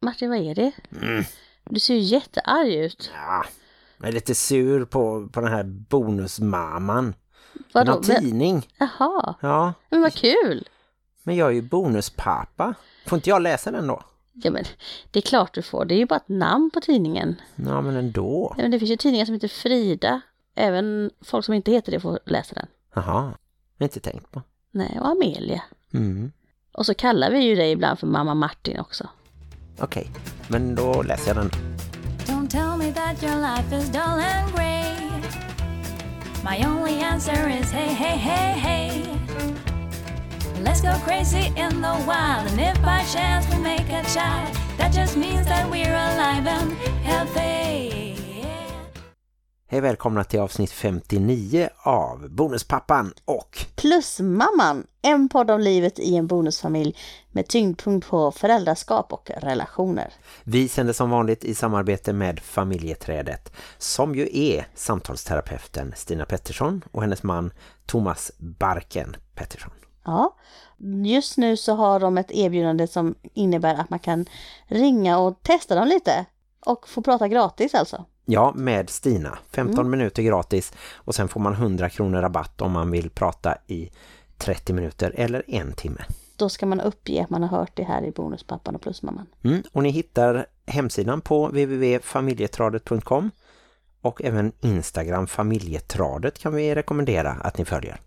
Martin, vad är det? Mm. Du ser ju jättearg ut. Ja, jag är lite sur på, på den här bonusmamman. Vadå? Den har tidning. Jaha, Ja, men vad kul. men jag är ju bonuspappa. Får inte jag läsa den då? Ja, men det är klart du får. Det är ju bara ett namn på tidningen. Ja, men ändå. Ja, men det finns ju tidningar som heter Frida. Även folk som inte heter det får läsa den. Jaha, inte tänkt på. Nej, och Amelia. Mm. Och så kallar vi ju dig ibland för mamma Martin också. Okej, men då läser jag den. Don't tell me that your life is dull and grey. My only answer is hey, hey, hey, hey. Let's go crazy in the wild, and if by chance we make a child, that just means that we're alive and healthy. Hej välkomna till avsnitt 59 av Bonuspappan och Plusmamman, en podd om livet i en bonusfamilj med tyngdpunkt på föräldraskap och relationer. vi sänder som vanligt i samarbete med Familjeträdet som ju är samtalsterapeuten Stina Pettersson och hennes man Thomas Barken Pettersson. Ja, just nu så har de ett erbjudande som innebär att man kan ringa och testa dem lite och få prata gratis alltså. Ja, med Stina. 15 minuter gratis och sen får man 100 kronor rabatt om man vill prata i 30 minuter eller en timme. Då ska man uppge att man har hört det här i Bonuspappan och Plusmamman. Mm, och ni hittar hemsidan på www.familjetradet.com och även Instagram familjetradet kan vi rekommendera att ni följer.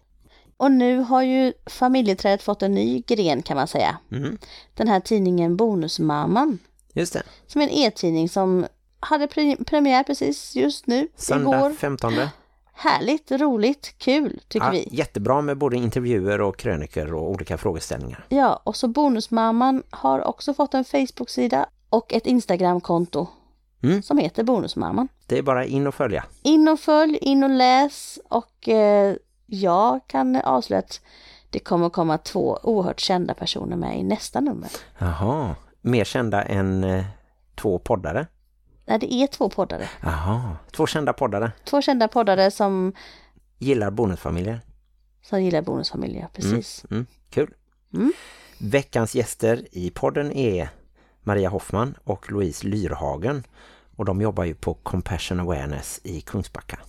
Och nu har ju familjeträdet fått en ny gren kan man säga. Mm, Den här tidningen Bonusmamman. just det. Som är en e-tidning som hade pre- premiär precis just nu, Söndag igår. 15. Härligt, roligt, kul tycker Ja, vi. jättebra med både intervjuer och kröniker och olika frågeställningar. Ja, och så Bonusmamman har också fått en Facebook-sida och ett Instagram-konto Mm. som heter Bonusmamman. Det är bara in och följa. In och följ, in och läs och eh, jag kan avslöja att det kommer komma två oerhört kända personer med i nästa nummer. Jaha, mer kända än eh, två poddare. Nej, det är två poddare. Jaha, två kända poddare. Två kända poddare som, Gillar bonusfamiljer. som gillar Bonusfamiljer, precis. Mm, kul. Mm. Veckans gäster i podden är Maria Hoffman och Louise Lyrhagen. Och de jobbar ju på Compassion Awareness i Kungsbacka.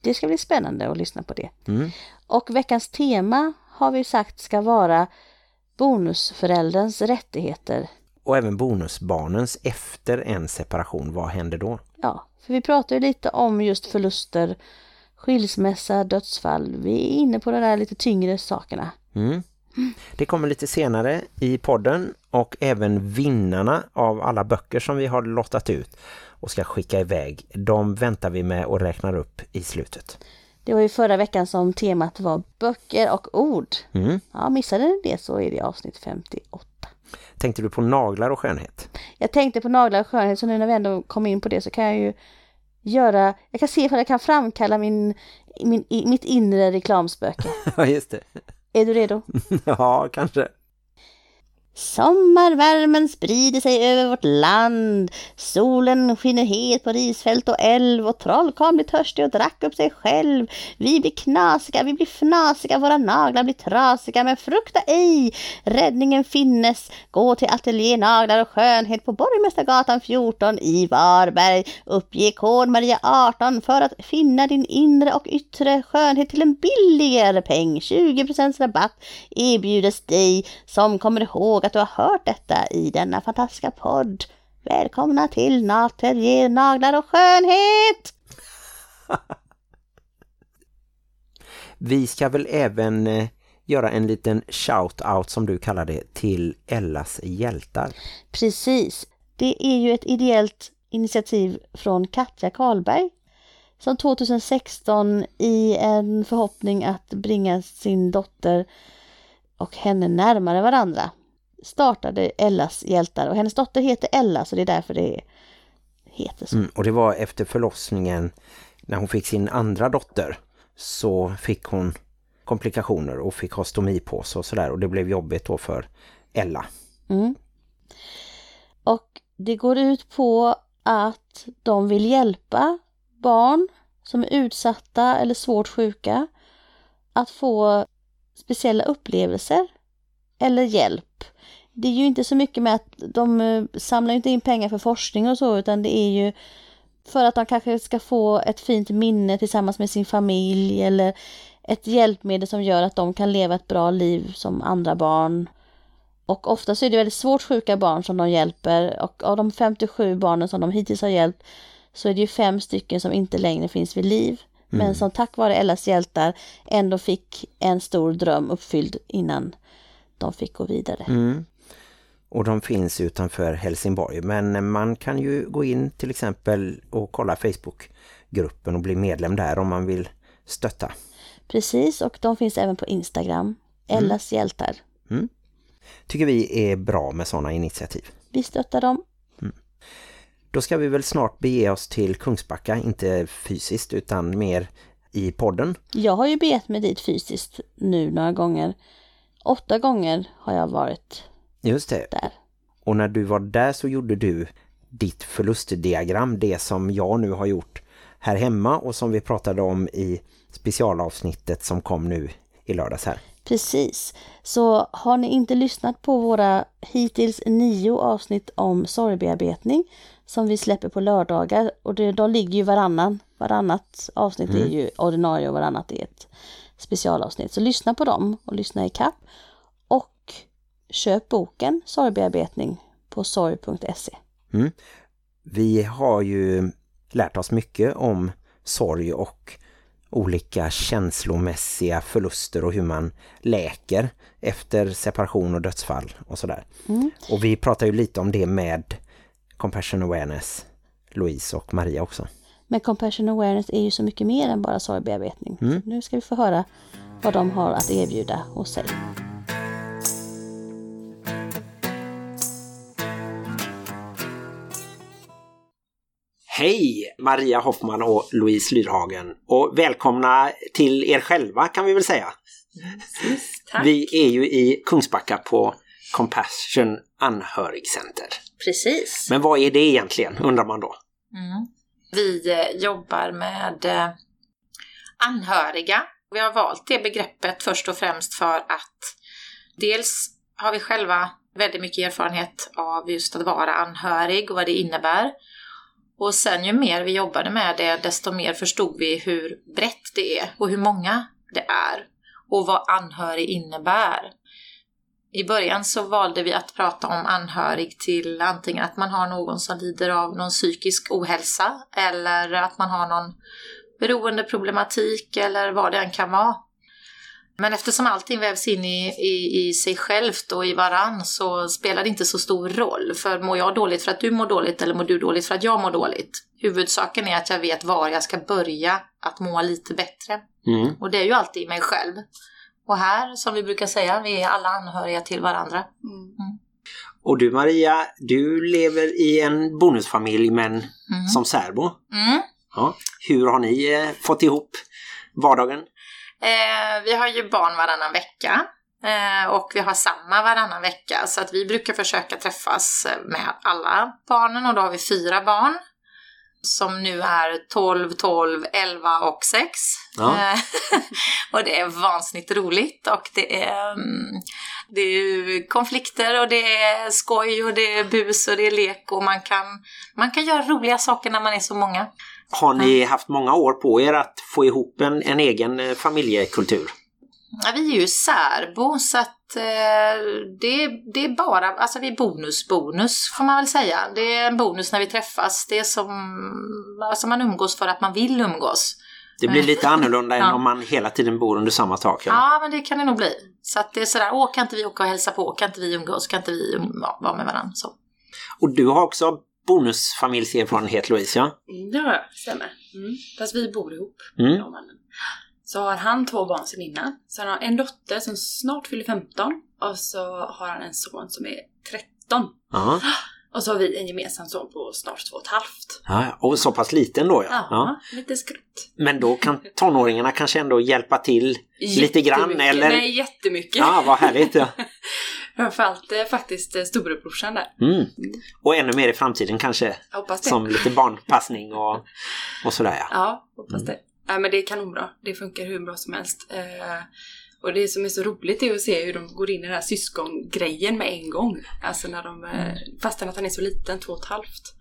Det ska bli spännande att lyssna på det. Mm. Och veckans tema har vi sagt ska vara bonusförälderns rättigheter. Och även bonusbarnens efter en separation. Vad händer då? Ja, för vi pratar ju lite om just förluster, skilsmässa, dödsfall. Vi är inne på de där lite tyngre sakerna. Mm. Det kommer lite senare i podden och även vinnarna av alla böcker som vi har lottat ut och ska skicka iväg. De väntar vi med och räknar upp i slutet. Det var ju förra veckan som temat var böcker och ord. Mm. Ja, missade ni det så är det avsnitt 58. Tänkte du på naglar och skönhet? Jag tänkte på naglar och skönhet så nu när vi ändå kom in på det så kan jag ju göra, jag kan se ifall jag kan framkalla min, min, mitt inre reklamspöke. Ja, just det. Är du redo? Ja, kanske. Sommarvärmen sprider sig över vårt land. Solen skiner het på risfält och älv och trollkarlen blir törstig och drack upp sig själv. Vi blir knasiga, vi blir fnasiga, våra naglar blir trasiga, men frukta ej. Räddningen finnes. Gå till ateljé naglar och skönhet på Borgmästargatan 14 i Varberg. Uppge kod Maria 18 för att finna din inre och yttre skönhet till en billigare peng. 20% rabatt erbjudes dig som kommer ihåg att du har hört detta i denna fantastiska podd. Välkomna till Naterje Naglar och Skönhet! Vi ska väl även eh, göra en liten shout-out som du kallar det till Ellas hjältar. Precis. Det är ju ett ideellt initiativ från Katja Karlberg som 2016 i en förhoppning att bringa sin dotter och henne närmare varandra startade Ellas hjältar och hennes dotter heter Ella så det är därför det heter så. Mm, och det var efter förlossningen när hon fick sin andra dotter så fick hon komplikationer och fick ha stomipåse och sådär och det blev jobbigt då för Ella. Mm. Och det går ut på att de vill hjälpa barn som är utsatta eller svårt sjuka att få speciella upplevelser eller hjälp det är ju inte så mycket med att de eh, samlar inte in pengar för forskning och så utan det är ju för att de kanske ska få ett fint minne tillsammans med sin familj eller ett hjälpmedel som gör att de kan leva ett bra liv som andra barn. Och ofta så är det väldigt svårt sjuka barn som de hjälper och av de 57 barnen som de hittills har hjälpt så är det ju fem stycken som inte längre finns vid liv. Men som tack vare Ellas hjältar ändå fick en stor dröm uppfylld innan de fick gå vidare. Mm. Och de finns utanför Helsingborg. Men man kan ju gå in till exempel och kolla Facebookgruppen och bli medlem där om man vill stötta. Precis, och de finns även på Instagram. Ellas hjältar. Tycker vi är bra med sådana initiativ. Vi stöttar dem. Då ska vi väl snart bege oss till Kungsbacka, inte fysiskt utan mer i podden. Jag har ju begett mig dit fysiskt nu några gånger. Åtta gånger har jag varit Just det. där. Och när du var där så gjorde du ditt förlustdiagram, det som jag nu har gjort här hemma och som vi pratade om i specialavsnittet som kom nu i lördags här. Precis. Så har ni inte lyssnat på våra hittills nio avsnitt om sorgbearbetning som vi släpper på lördagar och det, de ligger ju varannan. Varannat avsnitt är ju ordinarie och varannat är ett specialavsnitt. Så lyssna på dem och lyssna i kapp. Köp boken Sorgbearbetning på sorg.se. Vi har ju lärt oss mycket om sorg och olika känslomässiga förluster och hur man läker efter separation och dödsfall och sådär. Och vi pratar ju lite om det med Compassion Awareness, Louise och Maria också. Men Compassion Awareness är ju så mycket mer än bara sorgbearbetning. Så nu ska vi få höra vad de har att erbjuda hos sig. Hej Maria Hoffman och Louise Lyrhagen och välkomna till er själva kan vi väl säga. Tack. Vi är ju i Kungsbacka på Compassion Anhörigcenter. Precis. Men vad är det egentligen undrar man då? Mm. Vi eh, jobbar med eh, anhöriga. Vi har valt det begreppet först och främst för att dels har vi själva väldigt mycket erfarenhet av just att vara anhörig och vad det innebär. Och sen ju mer vi jobbade med det, desto mer förstod vi hur brett det är och hur många det är och vad anhörig innebär. I början så valde vi att prata om anhörig till antingen att man har någon som lider av någon psykisk ohälsa eller att man har någon beroendeproblematik eller vad det än kan vara. Men eftersom allting vävs in i, i, i sig självt och i varann så spelar det inte så stor roll. För mår jag dåligt för att du mår dåligt eller mår du dåligt för att jag mår dåligt? Huvudsaken är att jag vet var jag ska börja att må lite bättre. Mm. Och det är ju alltid mig själv. Och här, som vi brukar säga, vi är alla anhöriga till varandra. Och du Maria, du lever i en bonusfamilj men som särbo. Mm. Ja. Hur har ni eh, fått ihop vardagen? Eh, vi har ju barn varannan vecka. Eh, och vi har samma varannan vecka. Så att vi brukar försöka träffas med alla barnen. Och då har vi fyra barn. Som nu är 12, 12, 11 och 6. Ja. Eh, och det är vansinnigt roligt. Och det är, mm, det är konflikter och det är skoj och det är bus och det är lek. Och man kan, man kan göra roliga saker när man är så många. Har ni haft många år på er att få ihop en, en egen eh, familjekultur? Ja, vi är ju särbo så att eh, det, det är bara, alltså vi är bonus, bonus får man väl säga. Det är en bonus när vi träffas. Det är som, alltså man umgås för att man vill umgås. Det blir lite annorlunda än Ja. om man hela tiden bor under samma tak. Ja. Ja, men det kan det nog bli. Så att det är sådär, åh kan inte vi åka och hälsa på, kan inte vi umgås, kan inte vi um, ja, vara med varandra. Så. Och du har också bonusfamiljserfarenhet Louise, ja? Mm, jag, stämmer. Mm. Fast vi bor ihop, Mm. Så har han två barn sedan innan. Så han har en dotter som snart fyller 15 och så har han en son som är 13. Ja. Och så har vi en gemensam son på snart två och ett halvt. ja. Och så pass liten då, ja. Ja, ja. lite skrutt. Men då kan tonåringarna kanske ändå hjälpa till lite grann, eller? Nej, jättemycket. Ja, vad härligt. Ja. Framförallt eh, faktiskt eh, storebrorsan där. Mm. Och ännu mer i framtiden kanske, Jag hoppas det. som lite barnpassning och, och sådär ja. Ja, hoppas det. Nej, men det är kanonbra. Det funkar hur bra som helst. Och det som är så roligt är att se hur de går in i den här syskongrejen med en gång. Alltså när de, eh, fastän att han är så liten, två och ett halvt.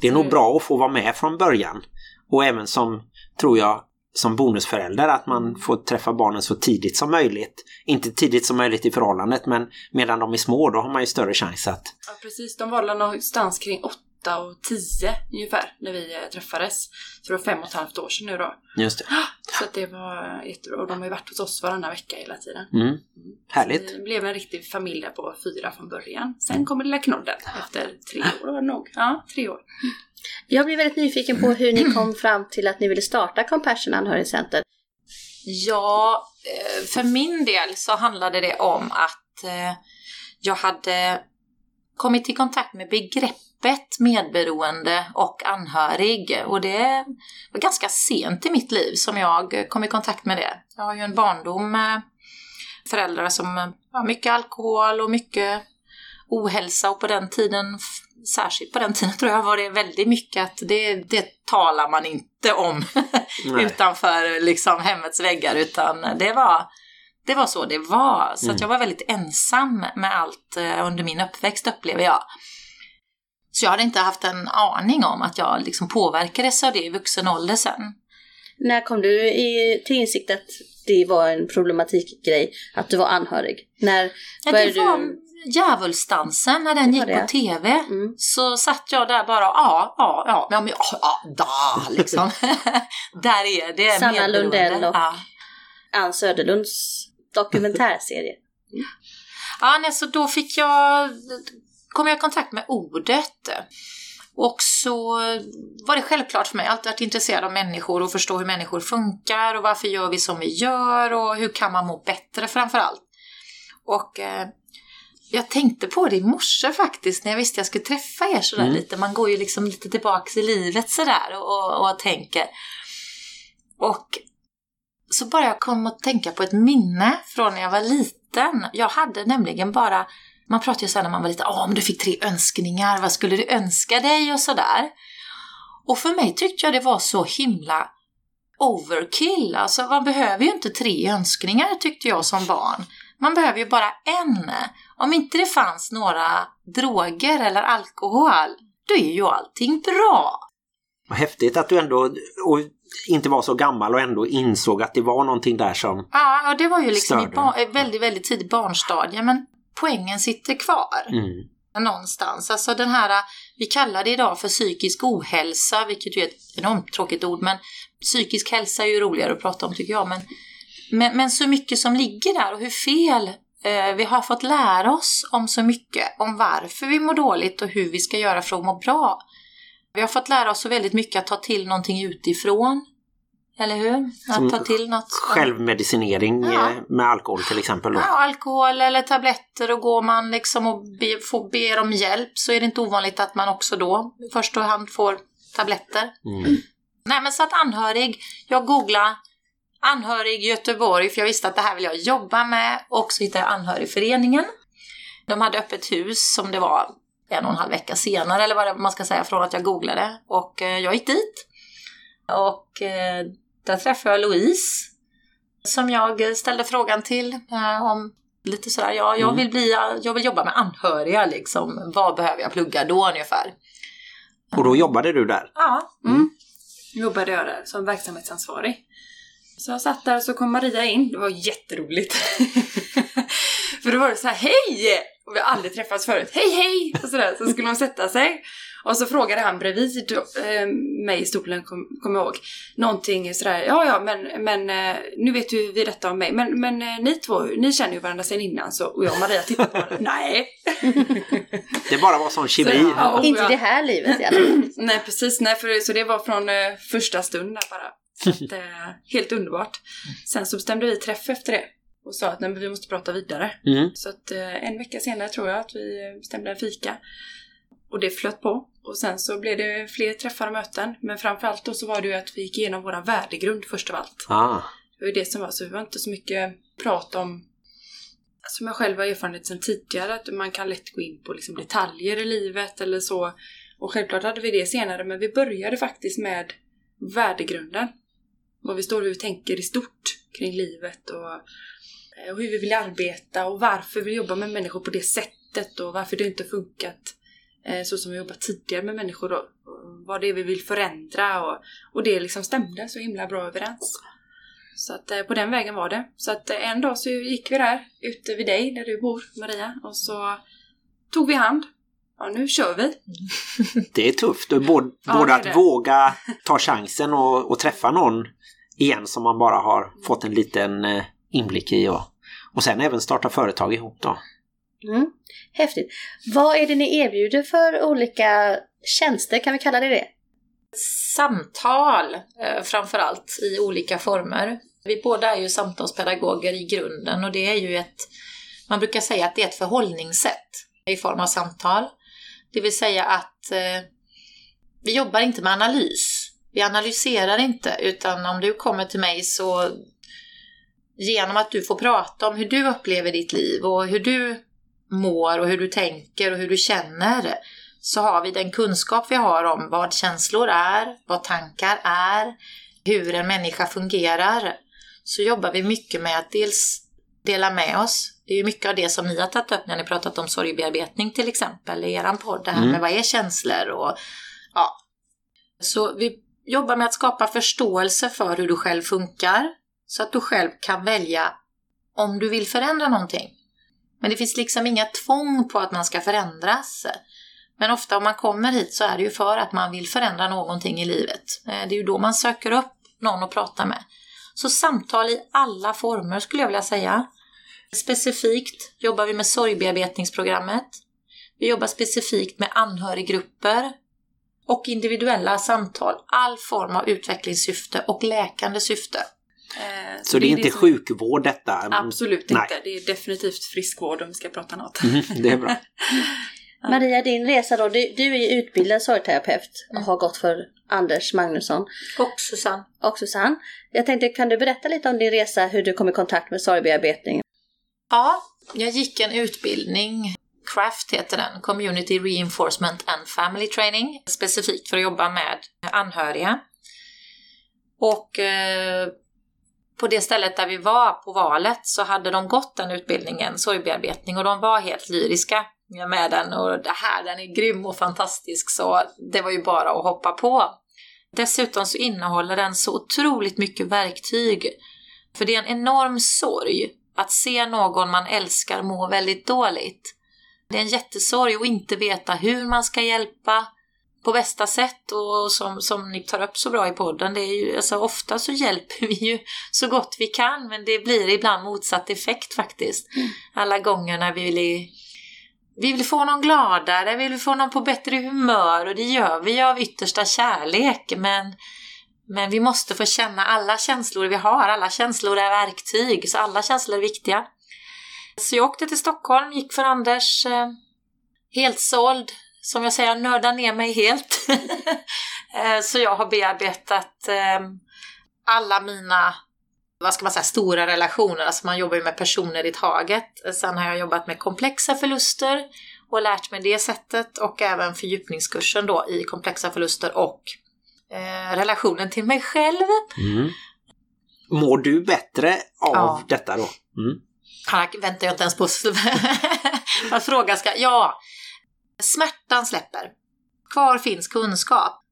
Det är nog bra att få vara med från början. Och även som, tror jag, som bonusförälder att man får träffa barnen så tidigt som möjligt. Inte tidigt som möjligt i förhållandet men medan de är små då har man ju större chans att... Ja precis, de var någonstans kring åtta och tio ungefär när vi eh, träffades. Så det var fem och ett halvt år sedan nu då. Just det. Så att det var jättebra. Och de har ju varit hos oss varannan vecka hela tiden. Mm. Så Härligt. vi blev en riktig familj där på fyra från början. Sen kommer lilla knodden efter tre år var det nog. Ja, tre år. Jag blir väldigt nyfiken på hur ni kom fram till att ni ville starta Compassion Anhörigcenter. Ja, eh, för min del så handlade det om att eh, jag hade kommit i kontakt med begreppet medberoende och anhörig och det var ganska sent i mitt liv som jag kom i kontakt med det. Jag har ju en barndom med föräldrar som har mycket alkohol och mycket ohälsa och på den tiden, särskilt på den tiden tror jag var det väldigt mycket att det, det talar man inte om utanför liksom hemmets väggar utan det var, det var så det var. Så att jag var väldigt ensam med allt eh, under min uppväxt upplever jag. Så jag hade inte haft en aning om att jag liksom påverkades av det i vuxen ålder sen. När kom du i, till insikt att det var en problematikgrej att du var anhörig? När Ja, var du... Djävulsdansen när den Det gick på det. TV. Mm. Så satt jag där bara, ja, ja, ja, ja, men, ja, ja da, liksom. där är det. Sanna. Lundell och- Ja. Ann Söderlunds dokumentärserie. Ja, nej, så då fick jag, kom jag i kontakt med ordet. Och så var det självklart för mig, jag har alltid varit intresserad av människor och förstå hur människor funkar och varför gör vi som vi gör och hur kan man må bättre framför allt. Och eh, jag tänkte på det i morse faktiskt när jag visste jag skulle träffa er sådär Mm. lite. Man går ju liksom lite tillbaks i livet sådär och, och tänker. Och så bara jag kom att tänka på ett minne från när jag var liten. Jag hade nämligen bara, man pratar ju så när man var liten, ja men du fick tre önskningar, vad skulle du önska dig och sådär. Och för mig tyckte jag det var så himla overkill, alltså man behöver ju inte tre önskningar tyckte jag som barn. Man behöver ju bara en. Om inte det fanns några droger eller alkohol, då är ju allting bra. Vad häftigt att du ändå och inte var så gammal och ändå insåg att det var någonting där som... Ja, och det var ju liksom i Störde. eh, väldigt, väldigt tidigt barnstadie, men poängen sitter kvar Mm. någonstans. Alltså den här, vi kallar det idag för psykisk ohälsa, vilket ju är ett enormt tråkigt ord, men psykisk hälsa är ju roligare att prata om tycker jag. Men, men, men så mycket som ligger där och hur fel eh, vi har fått lära oss om så mycket, om varför vi mår dåligt och hur vi ska göra för att må bra. Vi har fått lära oss så väldigt mycket att ta till någonting utifrån. Eller hur? Att Som ta till något. Självmedicinering Ja. eh, med alkohol till exempel. Då. Ja, alkohol eller tabletter och går man liksom och be, får, ber om hjälp så är det inte ovanligt att man också då i första hand får tabletter. Mm. Nej men så att anhörig, jag googlade anhörig Göteborg för jag visste att det här vill jag jobba med och så hittade jag anhörigföreningen. De hade öppet hus som det var en och en halv vecka senare eller vad man ska säga från att jag googlade och eh, jag gick dit. Och eh, där träffade jag Louise som jag ställde frågan till eh, om lite sådär, ja jag Mm. vill bli, jag vill jobba med anhöriga liksom. Vad behöver jag plugga då ungefär? Och då jobbade du där. Ja. Mm. Jobbade jag där som verksamhetsansvarig. Så jag satt där och så kom Maria in. Det var jätteroligt. För då var det så här, hej! Och vi har aldrig träffats förut. Hej hej! Och sådär. Så skulle hon sätta sig. Och så frågade han bredvid eh, mig i stolen, kommer kom jag ihåg, någonting sådär, ja ja men, men eh, nu vet ju vi detta om mig, men, men eh, ni två, ni känner ju varandra sedan innan så, och jag och Maria tittade på varandra, nej! Det bara var sån kemi. Så, ja, Inte jag- det här livet i alla fall. Nej precis, nej för så det var från eh, första stund där bara. Så att, eh, helt underbart. Sen så bestämde vi träff efter det och sa att nej, vi måste prata vidare. Mm. Så att eh, en vecka senare tror jag att vi bestämde en fika. Och det flöt på. Och sen så blev det fler träffar och möten. Men framförallt då så var det ju att vi gick igenom våra värdegrund först av allt. Ah. Det var det som var så, det var inte så mycket prat om som jag själv har erfarenhet sedan tidigare, att man kan lätt gå in på liksom detaljer i livet eller så. Och självklart hade vi det senare, men vi började faktiskt med värdegrunden. Vad vi står och hur vi tänker i stort kring livet och eh, och hur vi vill arbeta och varför vi jobbar med människor på det sättet och varför det inte funkat så som vi jobbat tidigare med människor och vad det är vi vill förändra och, och det liksom stämde så himla bra överens. Så att eh, på den vägen var det. Så att eh, en dag så gick vi där ute vid dig där du bor Maria och så tog vi hand. Ja nu kör vi! Det är tufft, både, Ja, både att våga ta chansen och, och träffa någon igen som man bara har fått en liten eh, inblick i och, och sen även starta företag ihop då. Mm. Häftigt. Vad är det ni erbjuder för olika tjänster, kan vi kalla det det? Samtal eh, framförallt i olika former. Vi båda är ju samtalspedagoger i grunden och det är ju ett, man brukar säga att det är ett förhållningssätt i form av samtal. Det vill säga att eh, vi jobbar inte med analys. Vi analyserar inte utan om du kommer till mig så genom att du får prata om hur du upplever ditt liv och hur du mår och hur du tänker och hur du känner så har vi den kunskap vi har om vad känslor är, vad tankar är, hur en människa fungerar. Så jobbar vi mycket med att dels dela med oss. Det är ju mycket av det som ni har tagit upp när ni pratat om sorgbearbetning till exempel i eran podd. Det här Mm. med vad är känslor och ja. Så vi jobbar med att skapa förståelse för hur du själv funkar så att du själv kan välja om du vill förändra någonting. Men det finns liksom inga tvång på att man ska förändras. Men ofta om man kommer hit så är det ju för att man vill förändra någonting i livet. Eh, det är ju då man söker upp någon att prata med. Så samtal i alla former skulle jag vilja säga. Specifikt jobbar vi med sorgbearbetningsprogrammet. Vi jobbar specifikt med anhöriggrupper och individuella samtal. All form av utvecklingssyfte och läkande syfte. Eh, Så det är inte som- sjukvård detta? Absolut Nej. inte. Det är definitivt friskvård om vi ska prata något. Mm, det är bra. Maria, din resa då, du, du är ju utbildad sorgterapeut och Mm. har gått för Anders Magnusson Och Susanne. och Susanne. Jag tänkte, kan du berätta lite om din resa, hur du kom i kontakt med sorgbearbetning? Ja, jag gick en utbildning, CRAFT heter den, Community Reinforcement and Family Training, specifikt för att jobba med anhöriga. Och eh, på det stället där vi var på valet så hade de gått den utbildningen, sorgbearbetning, och de var helt lyriska med den och det här, den är grym och fantastisk så det var ju bara att hoppa på. Dessutom så innehåller den så otroligt mycket verktyg. För det är en enorm sorg att se någon man älskar må väldigt dåligt. Det är en jättesorg att inte veta hur man ska hjälpa på bästa sätt och som, som ni tar upp så bra i podden, det är ju, alltså ofta så hjälper vi ju så gott vi kan men det blir ibland motsatt effekt faktiskt. Alla gånger när vi vill, vi vill få någon gladare, vi vill få någon på bättre humör och det gör vi ju av yttersta kärlek. Men men vi måste få känna alla känslor vi har, alla känslor är verktyg, så alla känslor är viktiga. Så jag åkte till Stockholm, gick för Anders, eh, helt såld, som jag säger, nördar ner mig helt. Eh, så jag har bearbetat eh, alla mina, vad ska man säga, stora relationer, alltså man jobbar ju med personer i taget. Sen har jag jobbat med komplexa förluster och lärt mig det sättet och även fördjupningskursen då i komplexa förluster och eh, relationen till mig själv. Mm. Mår du bättre av Ja. detta då? Mm. Här väntar jag inte ens på att frågan ska... Ja, smärtan släpper. Kvar finns kunskap.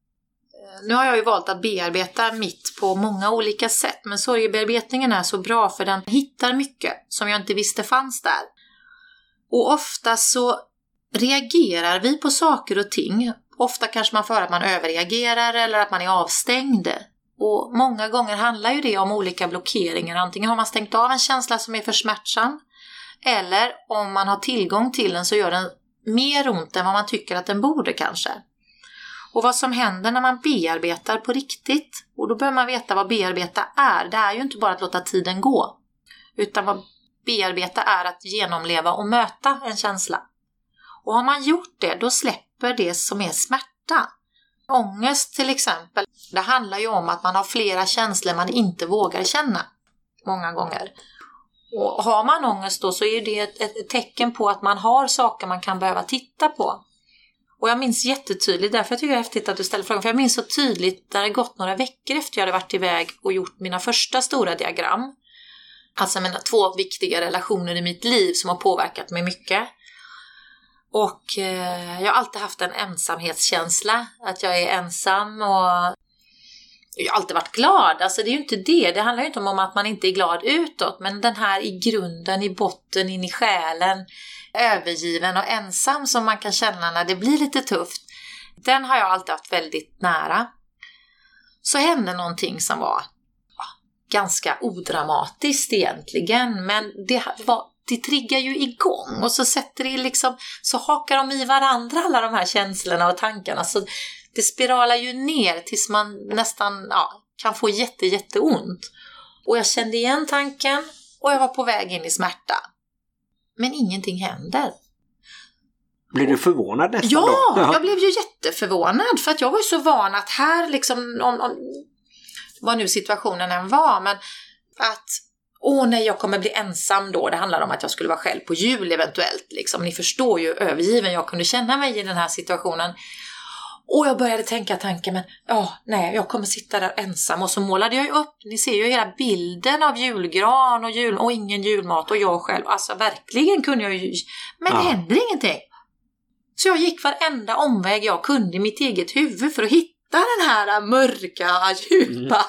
Eh, nu har jag ju valt att bearbeta mitt på många olika sätt, men sorgebearbetningen är så bra för den hittar mycket som jag inte visste fanns där. Och ofta så reagerar vi på saker och ting. Ofta kanske man får höra att man överreagerar eller att man är avstängd. Och många gånger handlar ju det om olika blockeringar. Antingen har man stängt av en känsla som är för smärtsam eller om man har tillgång till den så gör den mer ont än vad man tycker att den borde kanske. Och vad som händer när man bearbetar på riktigt, och då behöver man veta vad bearbeta är. Det är ju inte bara att låta tiden gå, utan vad bearbeta är att genomleva och möta en känsla. Och har man gjort det, då släpper det som är smärta. Ångest till exempel, det handlar ju om att man har flera känslor man inte vågar känna många gånger. Och har man ångest då så är det ett, ett tecken på att man har saker man kan behöva titta på. Och jag minns jättetydligt, därför jag tycker det är häftigt att du ställer frågan, för jag minns så tydligt när det gått några veckor efter jag hade varit iväg och gjort mina första stora diagram. Alltså mina två viktiga relationer i mitt liv som har påverkat mig mycket. Och eh, jag har alltid haft en ensamhetskänsla, att jag är ensam och jag har alltid varit glad. Alltså det är ju inte det, det handlar ju inte om att man inte är glad utåt, men den här i grunden, i botten, in i själen, övergiven och ensam som man kan känna när det blir lite tufft. Den har jag alltid haft väldigt nära. Så hände någonting som var ja, ganska odramatiskt egentligen, men det var det triggar ju igång och så sätter det liksom, så hakar de i varandra alla de här känslorna och tankarna. Så det spiralar ju ner tills man nästan ja, kan få jätte, jätteont. Och jag kände igen tanken och jag var på väg in i smärta. Men ingenting händer. Blev du förvånad nästan Ja, då? jag blev ju jätteförvånad för att jag var ju så van att här liksom, om, om, vad nu situationen än var, men att Åh nej, jag kommer bli ensam då. Det handlar om att jag skulle vara själv på jul eventuellt. Liksom. Ni förstår ju övergiven jag kunde känna mig i den här situationen. Och jag började tänka tanken, men ja, nej, jag kommer sitta där ensam. Och så målade jag ju upp, ni ser ju hela bilden av julgran och, jul, och ingen julmat och jag själv. Alltså verkligen kunde jag ju, men Ja. det händer ingenting. Så jag gick varenda omväg jag kunde i mitt eget huvud för att hitta den här mörka, djupa,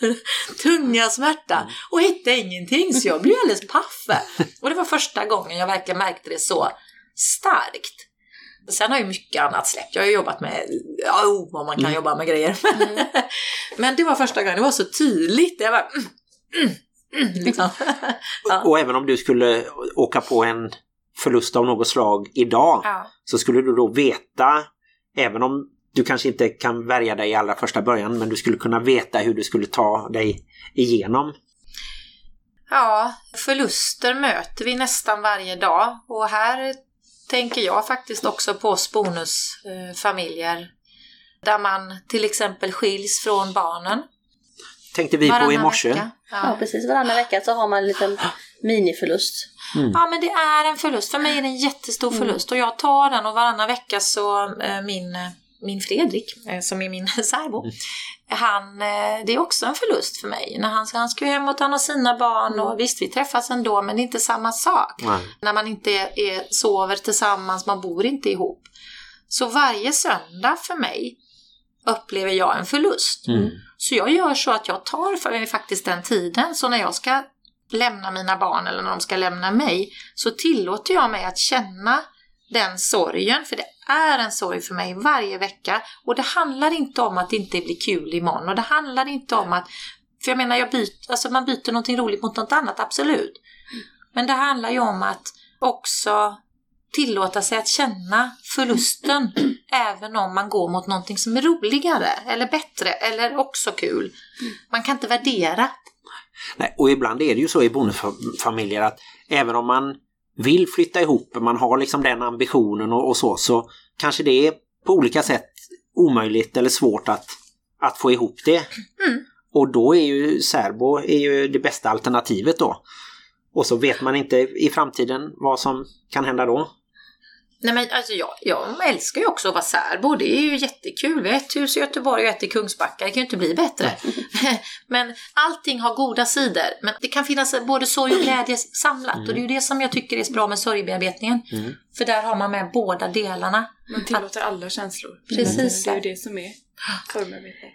tunga smärtan och hittade ingenting så jag blev alldeles paff. Och det var första gången jag verkligen märkte det så starkt. Sen har ju mycket annat släppt. Jag har ju jobbat med, ja, oh, vad man kan jobba med grejer. Men det var första gången det var så tydligt. Jag bara, mm, mm, mm, liksom. ja. Och även om du skulle åka på en förlust av något slag idag Ja. så skulle du då veta, även om du kanske inte kan värja dig i allra första början, men du skulle kunna veta hur du skulle ta dig igenom. Ja, förluster möter vi nästan varje dag och här tänker jag faktiskt också på bonusfamiljer där man till exempel skiljs från barnen. Tänkte vi på i varannan morse. vecka. Ja, Ja. precis. Varannan vecka så har man en liten miniförlust. ja, men det är en förlust. För mig är det en jättestor förlust och jag tar den och varannan vecka så eh, min, eh, min Fredrik, eh, som är min särbo, han, eh, det är också en förlust för mig. När han, han ska hem och ta hand om sina barn och visst vi träffas ändå men det är inte samma sak. Nej. när man inte är, sover tillsammans, man bor inte ihop. Så varje söndag för mig upplever jag en förlust. Mm. Så jag gör så att jag tar för mig faktiskt den tiden, så när jag ska lämna mina barn eller när de ska lämna mig så tillåter jag mig att känna den sorgen, för det är en sorg för mig varje vecka och det handlar inte om att det inte blir kul imorgon och det handlar inte om att, för jag menar jag byter, alltså man byter någonting roligt mot något annat, absolut. Men det handlar ju om att också tillåta sig att känna förlusten även om man går mot någonting som är roligare eller bättre eller också kul. Man kan inte värdera. Nej, och ibland är det ju så i bonusfamiljer att även om man vill flytta ihop, man har liksom den ambitionen och, och så, så kanske det är på olika sätt omöjligt eller svårt att, att få ihop det. Mm. Och då är ju särbo är ju det bästa alternativet då. Och så vet man inte i framtiden vad som kan hända då. Nej men alltså jag, jag älskar ju också att vara särbo, det är ju jättekul. Vi har ett hus i Göteborg och ett i Kungsbacka, det kan ju inte bli bättre. men allting har goda sidor, men det kan finnas både sorg och glädje samlat och det är ju det som jag tycker är så bra med sorgbearbetningen. Mm. För där har man med båda delarna. Man tillåter alla känslor. Precis. Det är ju det som är formarbete.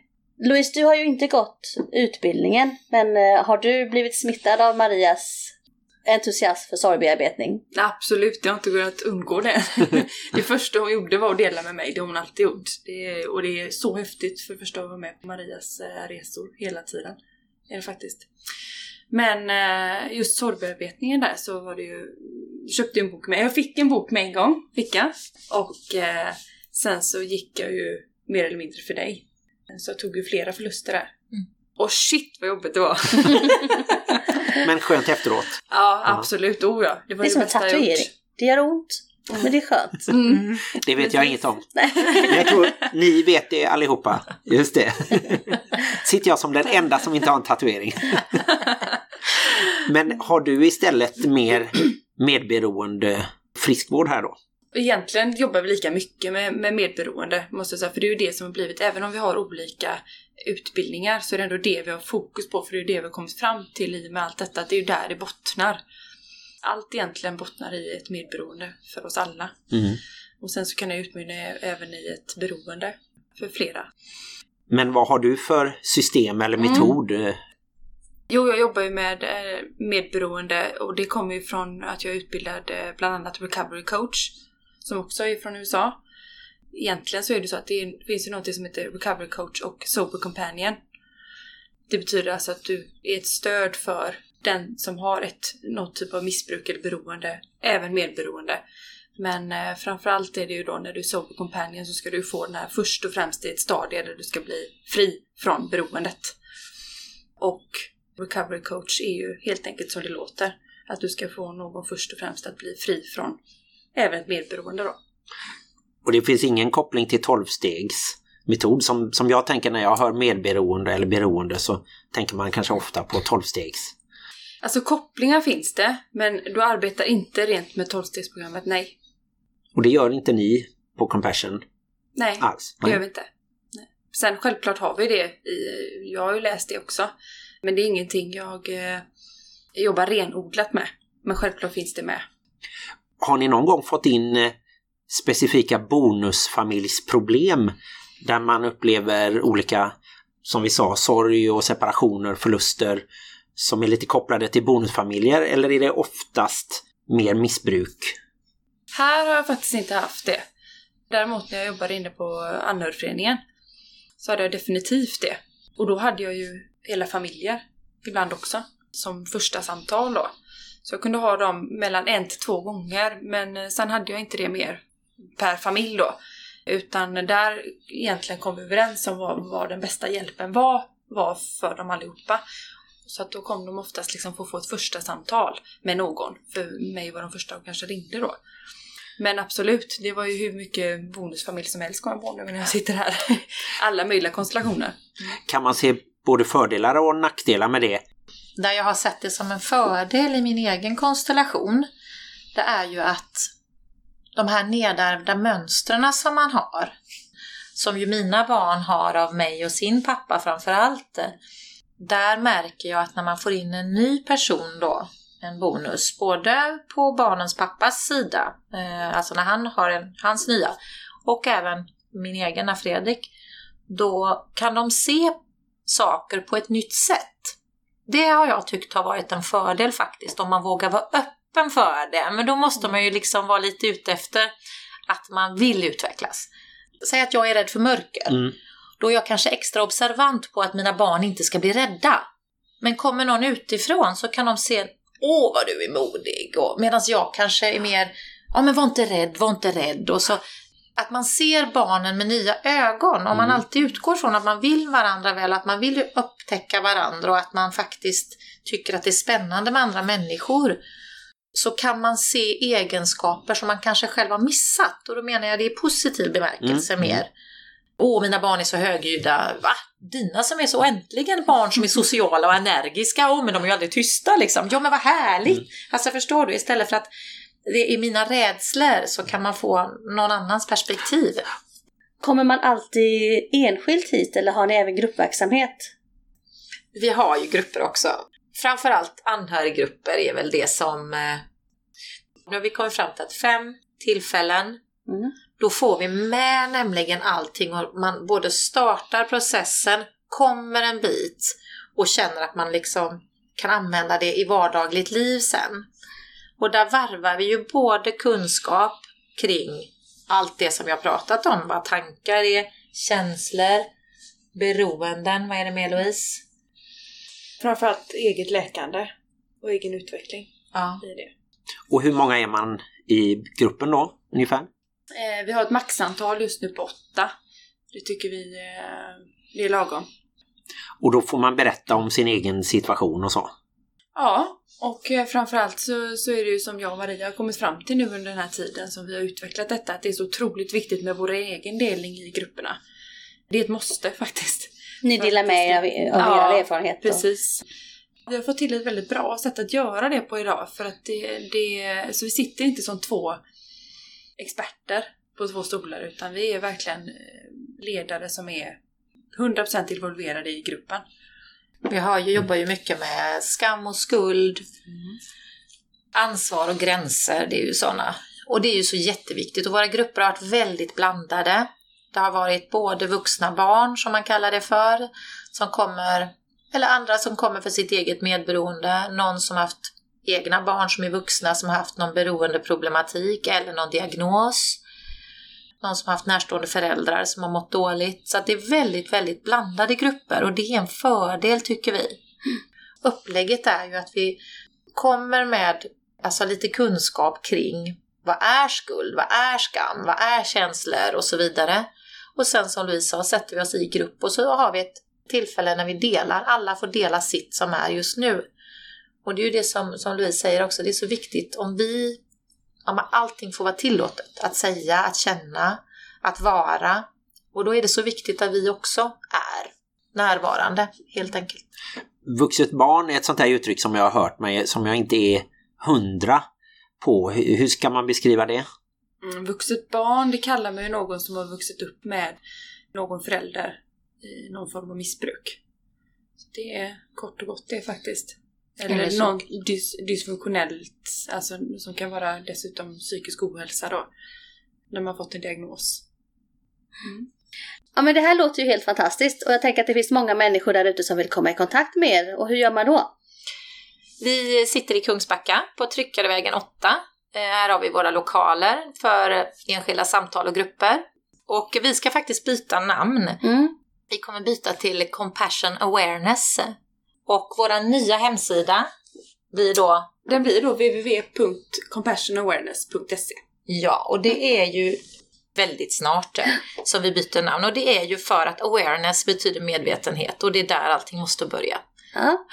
Louise, du har ju inte gått utbildningen, men eh, har du blivit smittad av Marias entusiasm för sorgbearbetning? Absolut, det har inte gått att undgå det. det första hon gjorde var att dela med mig, det har hon alltid gjort. Det är, och det är så häftigt för första att vara med på Marias eh, resor hela tiden. Är det faktiskt. Men eh, just sorgbearbetningen där så var det ju... Jag köpte en bok med, jag fick en bok med en gång, fick jag. Och eh, sen så gick jag ju mer eller mindre för dig. Så jag tog ju flera förluster där. Och shit vad jobbigt det var! Men skönt efteråt. ja, absolut. Oh ja. Det var Det är som en tatuering. Det gör ont, men det är skönt. Mm. Det vet jag inget om. Men jag tror ni vet det allihopa. Just det. Sitter jag som den enda som inte har en tatuering. Men har du istället mer medberoende friskvård här då? Egentligen jobbar vi lika mycket med, med medberoende, måste jag säga, för det är ju det som har blivit, även om vi har olika utbildningar så är det ändå det vi har fokus på, för det är det vi har kommit fram till i och med allt detta, att det är ju där det bottnar. Allt egentligen bottnar i ett medberoende för oss alla. Mm. Och sen så kan det utmynna även i ett beroende för flera. Men vad har du för system eller Mm. metod? Jo, jag jobbar ju med eh, medberoende och det kommer ju från att jag är utbildad bland annat recovery coach som också är från USA. Egentligen så är det så att det finns ju något som heter recovery coach och sober companion. Det betyder alltså att du är ett stöd för den som har ett, något typ av missbruk eller beroende, även medberoende. Men eh, framförallt är det ju då när du är sober companion så ska du få den här först och främst i ett stadie där du ska bli fri från beroendet. Och recovery coach är ju helt enkelt som det låter. Att du ska få någon först och främst att bli fri från även ett medberoende då. Och det finns ingen koppling till tolvstegsmetod som, som jag tänker när jag hör medberoende eller beroende så tänker man kanske ofta på tolvstegs. Alltså kopplingar finns det, men du arbetar inte rent med tolvstegsprogrammet, nej. Och det gör inte ni på Compassion Nej, alls? det gör vi inte. Nej. Sen självklart har vi det i, jag har ju läst det också. Men det är ingenting jag eh, jobbar renodlat med. Men självklart finns det med. Har ni någon gång fått in eh, specifika bonusfamiljsproblem där man upplever olika, som vi sa, sorg och separationer, förluster som är lite kopplade till bonusfamiljer eller är det oftast mer missbruk? Här har jag faktiskt inte haft det. Däremot när jag jobbade inne på anhörigföreningen så hade jag definitivt det. Och då hade jag ju hela familjer ibland också som första samtal då. Så jag kunde ha dem mellan en till två gånger men sen hade jag inte det mer per familj då. Utan där egentligen kom vi överens om vad, vad den bästa hjälpen var, var för dem allihopa. Så att då kom de oftast liksom få få ett första samtal med någon. För mig var de första och kanske ringde då. Men absolut, det var ju hur mycket bonusfamilj som helst kom jag på nu när jag sitter här. Alla möjliga konstellationer. Kan man se både fördelar och nackdelar med det? Där jag har sett det som en fördel i min egen konstellation, det är ju att de här nedärvda mönstren som man har, som ju mina barn har av mig och sin pappa framförallt, där märker jag att när man får in en ny person då, en bonus, både på barnens pappas sida, eh, alltså när han har en, hans nya, och även min egen, när Fredrik, då kan de se saker på ett nytt sätt. Det har jag tyckt har varit en fördel faktiskt, om man vågar vara öppen för det. Men då måste man ju liksom vara lite ute efter att man vill utvecklas. Säg att jag är rädd för mörker. Mm. Då är jag kanske extra observant på att mina barn inte ska bli rädda. Men kommer någon utifrån så kan de se Åh vad du är modig. Medan jag kanske är mer Ja men var inte rädd, var inte rädd. Och så att man ser barnen med nya ögon. Om man alltid utgår från att man vill varandra väl, att man vill upptäcka varandra och att man faktiskt tycker att det är spännande med andra människor. Så kan man se egenskaper som man kanske själv har missat. Och då menar jag det i positiv bemärkelse Mm, mm. mer. Åh, mina barn är så högljudda. Va? Dina som är så äntligen barn som är sociala och energiska. Åh, men de är ju aldrig tysta liksom. Ja, men vad härligt! Mm. Alltså förstår du? Istället för att det är mina rädslor så kan man få någon annans perspektiv. Kommer man alltid enskilt hit eller har ni även gruppverksamhet? Vi har ju grupper också. Framförallt anhöriggrupper är väl det som... Eh, nu har vi kommit fram till att fem tillfällen, Mm. då får vi med nämligen allting och man både startar processen, kommer en bit och känner att man liksom kan använda det i vardagligt liv sen. Och där varvar vi ju både kunskap kring allt det som jag pratat om, vad tankar är, känslor, beroenden, vad är det med Louise? Framförallt eget läkande och egen utveckling Ja. i det. Och hur många är man i gruppen då, ungefär? Eh, vi har ett maxantal just nu på åtta. Det tycker vi eh, det är lagom. Och då får man berätta om sin egen situation och så. Ja, och eh, framförallt så, så är det ju som jag och Maria har kommit fram till nu under den här tiden som vi har utvecklat detta, att det är så otroligt viktigt med vår egen delning i grupperna. Det är ett måste faktiskt. Ni delar med er av, av Ja, era erfarenheter? Precis. Vi har fått till ett väldigt bra sätt att göra det på idag för att det, det så vi sitter inte som två experter på två stolar utan vi är verkligen eh, ledare som är 100% involverade i gruppen. Vi har ju, jobbar ju mycket med skam och skuld, ansvar och gränser. Det är ju sådana. Och det är ju så jätteviktigt. Och våra grupper har varit väldigt blandade. Det har varit både vuxna barn, som man kallar det för, som kommer, eller andra som kommer för sitt eget medberoende. Någon som haft egna barn som är vuxna som har haft någon beroendeproblematik eller någon diagnos. Någon som har haft närstående föräldrar som har mått dåligt. Så att det är väldigt, väldigt blandade grupper och det är en fördel tycker vi. Upplägget är ju att vi kommer med alltså lite kunskap kring vad är skuld, vad är skam, vad är känslor och så vidare. Och sen som Louise sa sätter vi oss i grupp och så har vi ett tillfälle när vi delar, alla får dela sitt som är just nu. Och det är ju det som, som Louise säger också, det är så viktigt om vi, om allting får vara tillåtet att säga, att känna, att vara. Och då är det så viktigt att vi också är närvarande helt enkelt. Vuxet barn är ett sånt här uttryck som jag har hört mig som jag inte är hundra på. Hur hur ska man beskriva det? Mm, vuxet barn, det kallar man ju någon som har vuxit upp med någon förälder i någon form av missbruk. Så det är kort och gott det faktiskt. Eller, Eller någon dys, dysfunktionellt, alltså som kan vara dessutom psykisk ohälsa då. När man fått en diagnos. Ja men det här låter ju helt fantastiskt och jag tänker att det finns många människor där ute som vill komma i kontakt med er. Och hur gör man då? Vi sitter i Kungsbacka på Tryckarevägen 8. Eh, Här har vi våra lokaler för enskilda samtal och grupper. Och vi ska faktiskt byta namn. Mm. Vi kommer byta till Compassion Awareness. Och vår nya hemsida blir då Den blir då www.compassionawareness.se Ja, och det är ju väldigt snart eh, som vi byter namn. Och det är ju för att awareness betyder medvetenhet och det är där allting måste börja. Ja.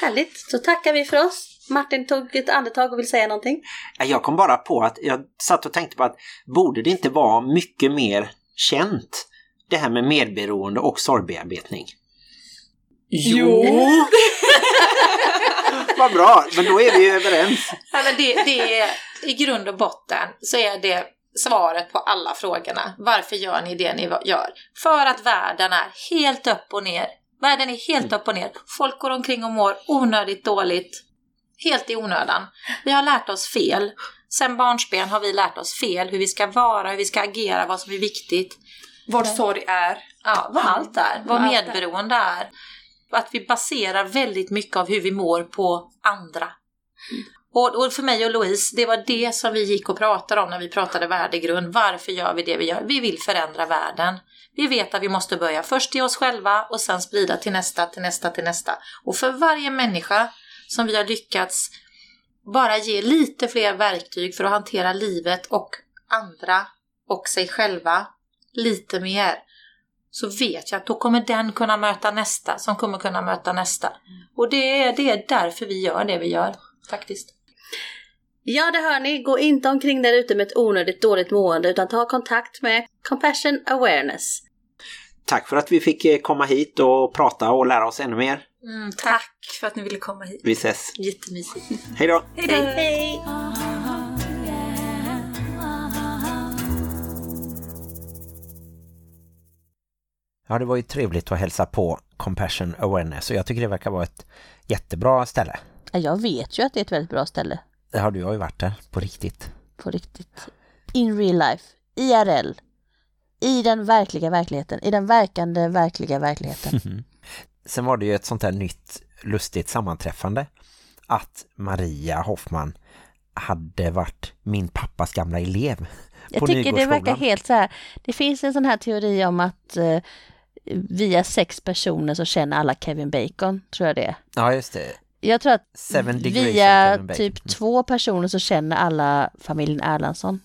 Härligt. Så tackar vi för oss. Martin tog ett andetag och vill säga någonting. Jag kom bara på att jag satt och tänkte på att borde det inte vara mycket mer känt det här med medberoende och sorgbearbetning? Jo! Vad bra, men då är vi ju överens. Ja, men det, det är, I grund och botten så är det svaret på alla frågorna. Varför gör ni det ni gör? För att världen är helt upp och ner. Världen är helt upp och ner. Folk går omkring och mår onödigt dåligt. Helt i onödan. Vi har lärt oss fel. Sen barnsben har vi lärt oss fel. Hur vi ska vara, hur vi ska agera, vad som är viktigt. Vad sorg är. Ja, vad allt är. Vad medberoende är. Att vi baserar väldigt mycket av hur vi mår på andra. Och, och för mig och Louise, det var det som vi gick och pratade om när vi pratade värdegrund. Varför gör vi det vi gör? Vi vill förändra världen. Vi vet att vi måste börja först i oss själva och sen sprida till nästa, till nästa, till nästa. Och för varje människa som vi har lyckats bara ge lite fler verktyg för att hantera livet och andra och sig själva lite mer så vet jag att då kommer den kunna möta nästa som kommer kunna möta nästa. Och det är, det är därför vi gör det vi gör faktiskt. Ja, det hör ni. Gå inte omkring där ute med ett onödigt dåligt mående utan ta kontakt med Compassion Awareness. Tack för att vi fick eh, komma hit och prata och lära oss ännu mer. Mm, Tack för att ni ville komma hit. Vi ses. Jättemysigt. Hej då! Hej då! hej! Ja, det var ju trevligt att hälsa på Compassion Awareness och jag tycker det verkar vara ett jättebra ställe. Ja, Jag vet ju att det är ett väldigt bra ställe. Det har du har ju varit där på riktigt. På riktigt. In real life. IRL. I den verkliga verkligheten. I den verkande verkliga verkligheten. Sen var det ju ett sånt här nytt lustigt sammanträffande att Maria Hoffman hade varit min pappas gamla elev Jag tycker det verkar helt så här. Det finns en sån här teori om att eh, via sex personer så känner alla Kevin Bacon, tror jag det. Ja, just det. Jag tror att via typ två personer så känner alla familjen Erlandsson.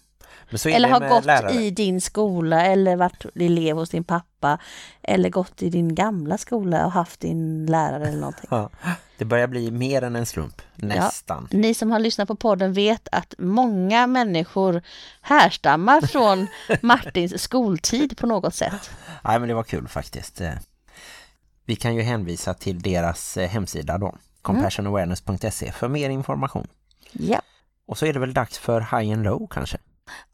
Eller har gått lärare. i din skola eller varit elev hos din pappa. Eller gått i din gamla skola och haft din lärare eller någonting. Ja, det börjar bli mer än en slump. Nästan. Ni som har lyssnat på podden vet att många människor härstammar från Martins skoltid på något sätt. Nej, men det var kul faktiskt. Vi kan ju hänvisa till deras eh, hemsida då. compassionawareness.se för mer information. Ja. Och så är det väl dags för High and Low kanske.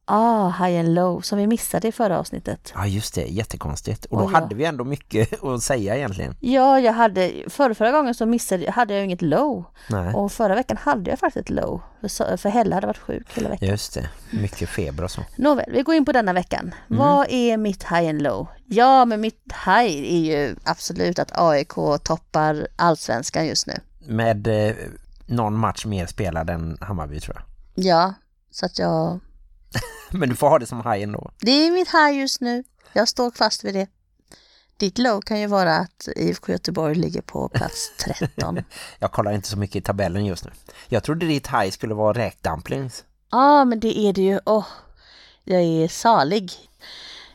Ah, high and low, som vi missade i förra avsnittet. Ja just det, jättekonstigt. Och då Och jag- hade vi ändå mycket att säga egentligen. Ja, jag hade, förra, förra gången så missade, hade jag inget low. Nej. Och förra veckan hade jag faktiskt ett low. För, för Hella hade varit sjuk hela veckan. Just det, mycket feber och så. Nåväl, vi går in på denna veckan. Vad är mitt high and low? Ja, men mitt high är ju absolut att AIK toppar allsvenskan just nu. Med eh, någon match mer spelad än Hammarby tror jag. Ja, så att jag... Men du får ha det som high ändå. Det är mitt high just nu. Jag står fast vid det. Ditt low kan ju vara att IFK Göteborg ligger på plats 13. Jag kollar inte så mycket i tabellen just nu. Jag trodde ditt high skulle vara räkdumplings. Ja, men det är det ju. Åh, jag är salig.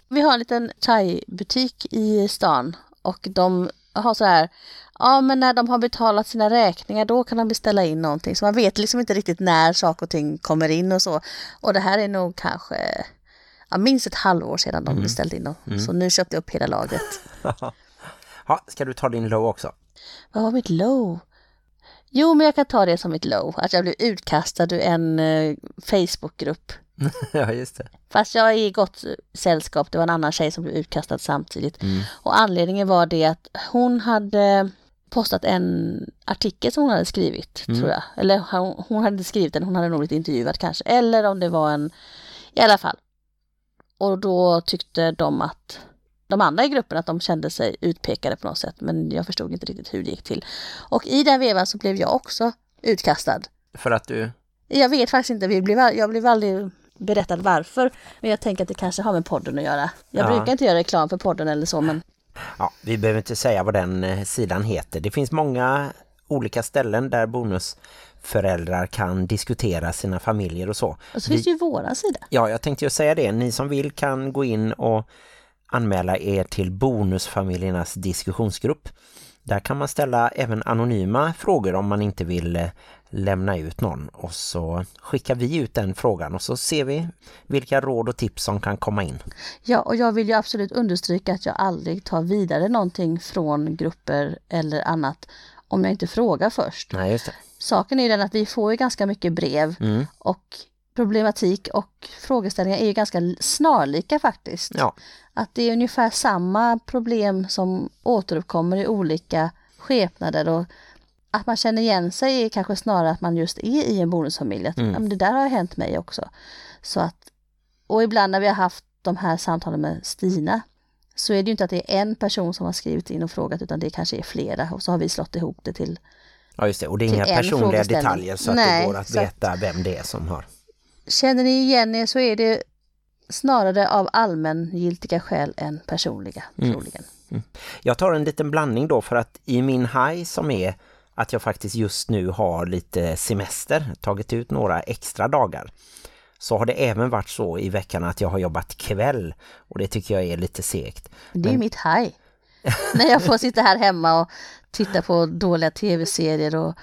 Vi har en liten thai-butik i stan och de har så här, ja men när de har betalat sina räkningar då kan de beställa in någonting. Så man vet liksom inte riktigt när saker och ting kommer in och så. Och det här är nog kanske, ja, minst ett halvår sedan de beställde in dem. Så nu köpte jag upp hela lagret. Ja, ska du ta din low också? Vad var mitt low? Jo, men jag kan ta det som mitt low. Att jag blev utkastad ur en eh, Facebookgrupp. ja, just det. Fast jag är i gott sällskap. Det var en annan tjej som blev utkastad samtidigt. Och anledningen var det att hon hade postat en artikel som hon hade skrivit, tror jag. Eller hon, hon hade inte skrivit den, hon hade nog blivit intervjuad kanske. Eller om det var en, i alla fall. Och då tyckte de att de andra i gruppen att de kände sig utpekade på något sätt. Men jag förstod inte riktigt hur det gick till. Och i den vevan så blev jag också utkastad. För att du... Jag vet faktiskt inte, vi blev, jag blev aldrig berättad varför. Men jag tänker att det kanske har med podden att göra. Jag Ja. brukar inte göra reklam för podden eller så, men Ja, vi behöver inte säga vad den eh, sidan heter. Det finns många olika ställen där bonusföräldrar kan diskutera sina familjer och så. och så finns det ju våran sida. Ja, jag tänkte ju säga det. Ni som vill kan gå in och anmäla er till bonusfamiljernas diskussionsgrupp. Där kan man ställa även anonyma frågor om man inte vill eh, lämna ut någon. Och så skickar vi ut den frågan och så ser vi vilka råd och tips som kan komma in. Ja, och jag vill ju absolut understryka att jag aldrig tar vidare någonting från grupper eller annat om jag inte frågar först. Nej, just det. Saken är ju den att vi får ju ganska mycket brev Mm. och problematik och frågeställningar är ju ganska snarlika faktiskt. Ja, Att det är ungefär samma problem som återuppkommer i olika skepnader och att man känner igen sig är kanske snarare att man just är i en bonusfamilj. Att, Mm. det där har hänt mig också. Så att, och ibland när vi har haft de här samtalen med Stina så är det ju inte att det är en person som har skrivit in och frågat utan det kanske är flera och så har vi slått ihop det till ja just det. Och det är inga personliga detaljer så att Nej, det går att- veta vem det är som har. Känner ni igen er så är det snarare av allmängiltiga skäl än personliga, Mm. troligen. Jag tar en liten blandning då för att i min high som är att jag faktiskt just nu har lite semester, tagit ut några extra dagar. Så har det även varit så i veckan att jag har jobbat kväll och det tycker jag är lite segt. Det är ju mitt high. När jag får sitta här hemma och titta på dåliga tv-serier och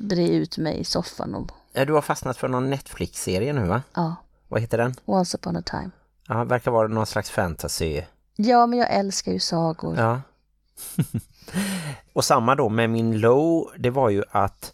bre ut mig i soffan och Du har fastnat för någon Netflix-serie nu va? ja, Vad heter den? once upon a time. Ja, verkar vara någon slags fantasy. Ja, men jag älskar ju sagor. Ja. och samma då med min low, det var ju att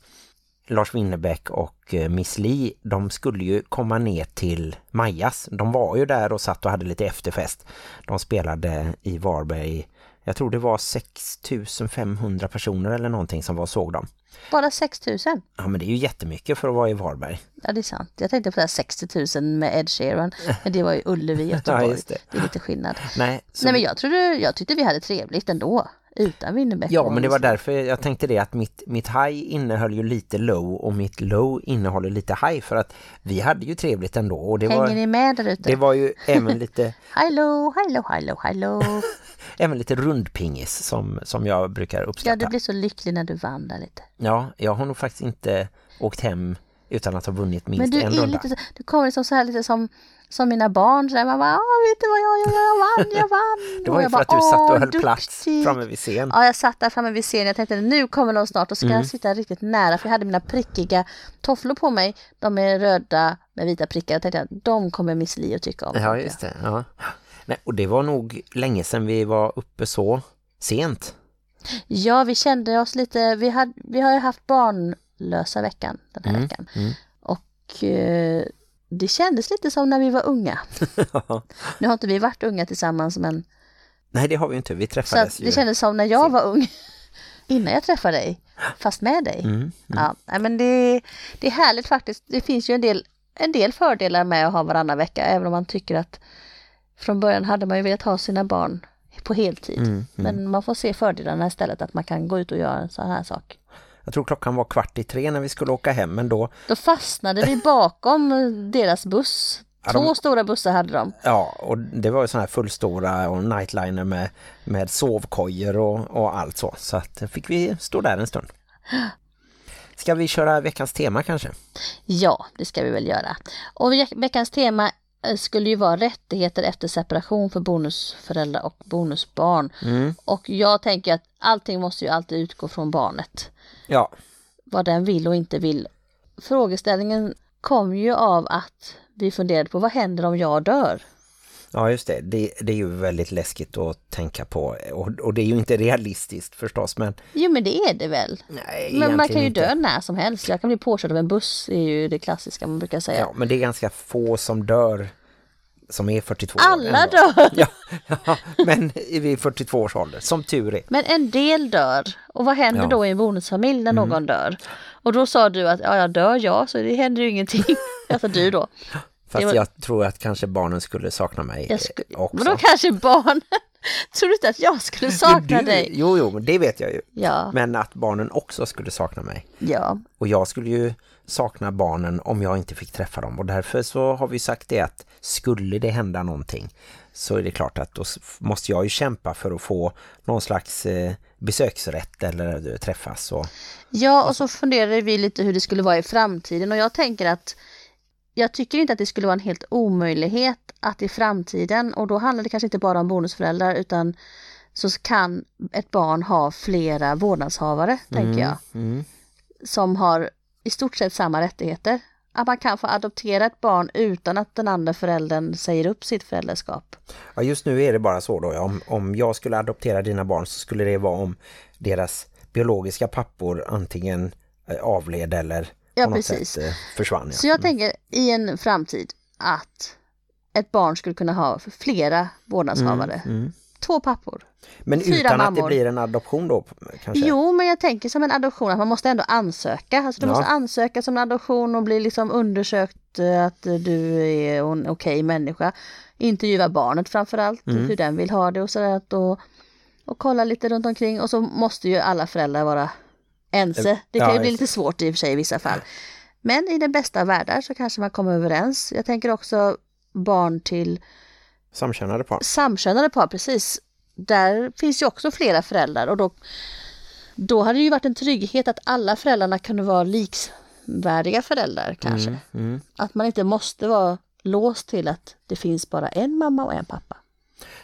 Lars Winnerbäck och eh, Miss Li, de skulle ju komma ner till Majas. De var ju där och satt och hade lite efterfest. De spelade i Varberg, jag tror det var 6500 personer eller någonting som var såg dem. Bara 6 000. Ja men det är ju jättemycket för att vara i Varberg. Ja, det är sant. Jag tänkte på det här 60 000 med Ed Sheeran, men det var ju Ullevi i Göteborg. Ja, det. det är lite skillnad. Nej, så Nej, men jag, trodde, jag tyckte vi hade trevligt ändå, utan Winnerbäck. Ja, men det var därför jag tänkte det att mitt, mitt high innehöll ju lite low och mitt low innehåller lite high för att vi hade ju trevligt ändå och det Hänger var, ni med där ute? det var ju även lite, Hallå, hallå, hallå, hallå. även lite rundpingis som, som jag brukar uppskatta. Ja, du blir så lycklig när du vann där lite. Ja, jag har nog faktiskt inte åkt hem utan att ha vunnit minst Men du en är runda. lite du kommer liksom så här lite som, som mina barn. Så man bara, "Åh, vet du vad jag gjorde? Jag vann, jag vann. Det var ju för bara, att du satt och "Åh, höll plats duktig." framme vid scen. Ja, jag satt där framme vid scenen. Jag tänkte nu kommer de snart och ska Mm. jag sitta riktigt nära. För jag hade mina prickiga tofflor på mig. De är röda med vita prickar. Jag tänkte att de kommer Miss Li att tycka om. Ja, just det. Ja. Nej, och det var nog länge sedan vi var uppe så sent. Ja, vi kände oss lite. Vi, hade, vi har ju haft barnlösa veckan den här Mm, veckan. mm. Och eh, det kändes lite som när vi var unga. Nu har inte vi varit unga tillsammans men Nej, det har vi inte. Vi så träffades att ju. det kändes som när jag var ung. Innan jag träffade dig. Fast med dig. Mm, Ja, nej, men det, det är härligt faktiskt. Det finns ju en del, en del fördelar med att ha varannan vecka. Även om man tycker att från början hade man ju velat ha sina barn på heltid. Mm, Men man får se fördelarna istället att man kan gå ut och göra en sån här sak. Jag tror klockan var kvart i tre när vi skulle åka hem, men då, Då fastnade vi bakom deras buss. Ja, Två de- stora bussar hade de. ja, och det var ju sådana här fullstora och nightliner med, med sovkojor och, och allt så. Så att fick vi stå där en stund. Ska vi köra veckans tema kanske? Ja, det ska vi väl göra. Och ve- veckans tema eh, skulle ju vara rättigheter efter separation för bonusföräldrar och bonusbarn. Mm. Och jag tänker att allting måste ju alltid utgå från barnet. Ja, Vad den vill och inte vill. Frågeställningen kom ju av att vi funderade på vad händer om jag dör? ja just det. det. Det är ju väldigt läskigt att tänka på. Och, och det är ju inte realistiskt förstås, men Jo men det är det väl. nej, Men man kan ju egentligen dö inte. när som helst. Jag kan bli påkörd av en buss, är ju det klassiska man brukar säga. Ja, men det är ganska få som dör som är 42 år. Alla ändå. dör! Ja, ja, men vid 42 års ålder, som tur är. Men en del dör. Och vad händer Ja. Mm. då i en bonusfamilj när någon dör? Och då sa du att ja, jag dör jag, så det händer ju ingenting. alltså du då. Fast var- jag tror att kanske barnen skulle sakna mig sku... också. Men då kanske barn... tror du inte att jag skulle sakna du, dig? Jo, jo, men det vet jag ju. Ja, Men att barnen också skulle sakna mig. ja. Och jag skulle ju sakna barnen om jag inte fick träffa dem. Och därför så har vi sagt det att skulle det hända någonting så är det klart att då måste jag ju kämpa för att få någon slags eh, besöksrätt eller eh, träffas. Och, Ja, och så funderade vi lite hur det skulle vara i framtiden och jag tänker att jag tycker inte att det skulle vara en helt omöjlighet att i framtiden, och då handlar det kanske inte bara om bonusföräldrar utan så kan ett barn ha flera vårdnadshavare, tänker jag, mm. som har i stort sett samma rättigheter. Att man kan få adoptera ett barn utan att den andra föräldern säger upp sitt föräldraskap. Ja, just nu är det bara så då. ja. Om, om jag skulle adoptera dina barn så skulle det vara om deras biologiska pappor antingen eh, avled eller Ja, på något precis. sätt eh, försvann. Ja. Så jag tänker i en framtid att ett barn skulle kunna ha flera vårdnadshavare. Mm. Två pappor. Men fyra utan att det mammor. blir en adoption då kanske? Jo, men jag tänker som en adoption att man måste ändå ansöka. Alltså du Ja. måste ansöka som en adoption och bli liksom undersökt eh, att du är en okej människa. Intervjua barnet framförallt, Mm. hur den vill ha det och sådär. Och, och kolla lite runt omkring och så måste ju alla föräldrar vara ense. Det kan Ja, ju bli just lite svårt i och för sig i vissa fall. Men i den bästa världar så kanske man kommer överens. Jag tänker också barn till Samkönade par. samkönade par, precis. Där finns ju också flera föräldrar och då, då hade det ju varit en trygghet att alla föräldrarna kunde vara likvärdiga föräldrar kanske. Mm. Att man inte måste vara låst till att det finns bara en mamma och en pappa.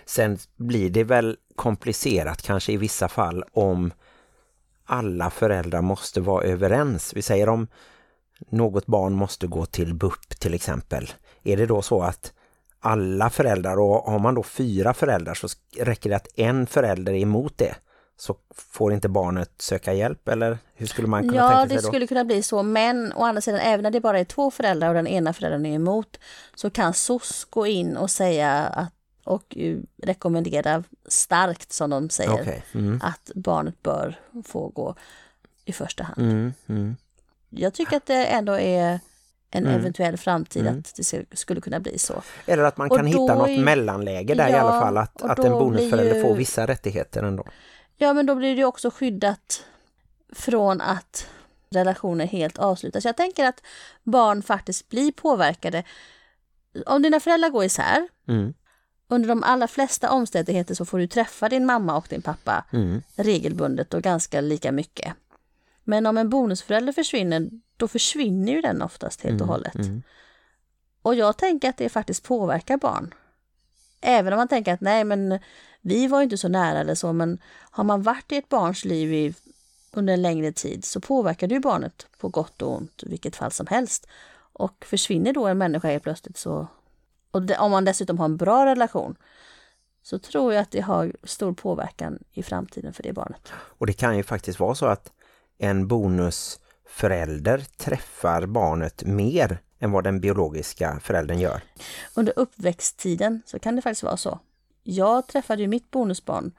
Sen blir det väl komplicerat kanske i vissa fall om alla föräldrar måste vara överens. Vi säger om något barn måste gå till BUP till exempel. Är det då så att alla föräldrar och har man då fyra föräldrar så räcker det att en förälder är emot det så får inte barnet söka hjälp eller hur skulle man kunna Ja, tänka det sig då? skulle kunna bli så. Men å andra sidan, även när det bara är två föräldrar och den ena föräldern är emot så kan SOS gå in och säga att och rekommendera starkt som de säger Okej. Mm. att barnet bör få gå i första hand. Mm. Mm. Jag tycker att det ändå är en Mm. eventuell framtid Mm. att det skulle kunna bli så. Eller att man Och kan hitta något är- mellanläge där i Ja, alla fall att, att en bonusförälder ju- får vissa rättigheter ändå. Ja, men då blir det också skyddat från att relationer helt avslutas. Jag tänker att barn faktiskt blir påverkade. Om dina föräldrar går isär, Mm. under de allra flesta omständigheter så får du träffa din mamma och din pappa Mm. regelbundet och ganska lika mycket. Men om en bonusförälder försvinner, då försvinner ju den oftast helt och hållet. Mm. Och jag tänker att det faktiskt påverkar barn. Även om man tänker att nej men vi var inte så nära eller så men har man varit i ett barns liv i, under en längre tid så påverkar det ju barnet på gott och ont vilket fall som helst. Och försvinner då en människa helt plötsligt så och det, om man dessutom har en bra relation så tror jag att det har stor påverkan i framtiden för det barnet. Och det kan ju faktiskt vara så att en bonusförälder träffar barnet mer än vad den biologiska föräldern gör. Under uppväxttiden så kan det faktiskt vara så. Jag träffade ju mitt bonusbarn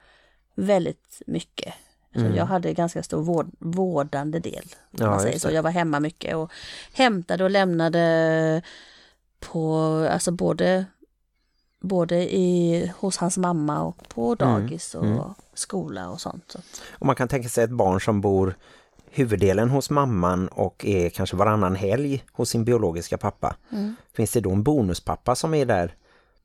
väldigt mycket. Så Mm. jag hade ganska stor vård, vårdande del. Ja, man säger så. Jag var hemma mycket och hämtade och lämnade på, alltså både, både i, hos hans mamma och på dagis och mm. skola och sånt. Och man kan tänka sig ett barn som bor huvuddelen hos mamman och är kanske varannan helg hos sin biologiska pappa. Finns det då en bonuspappa som är där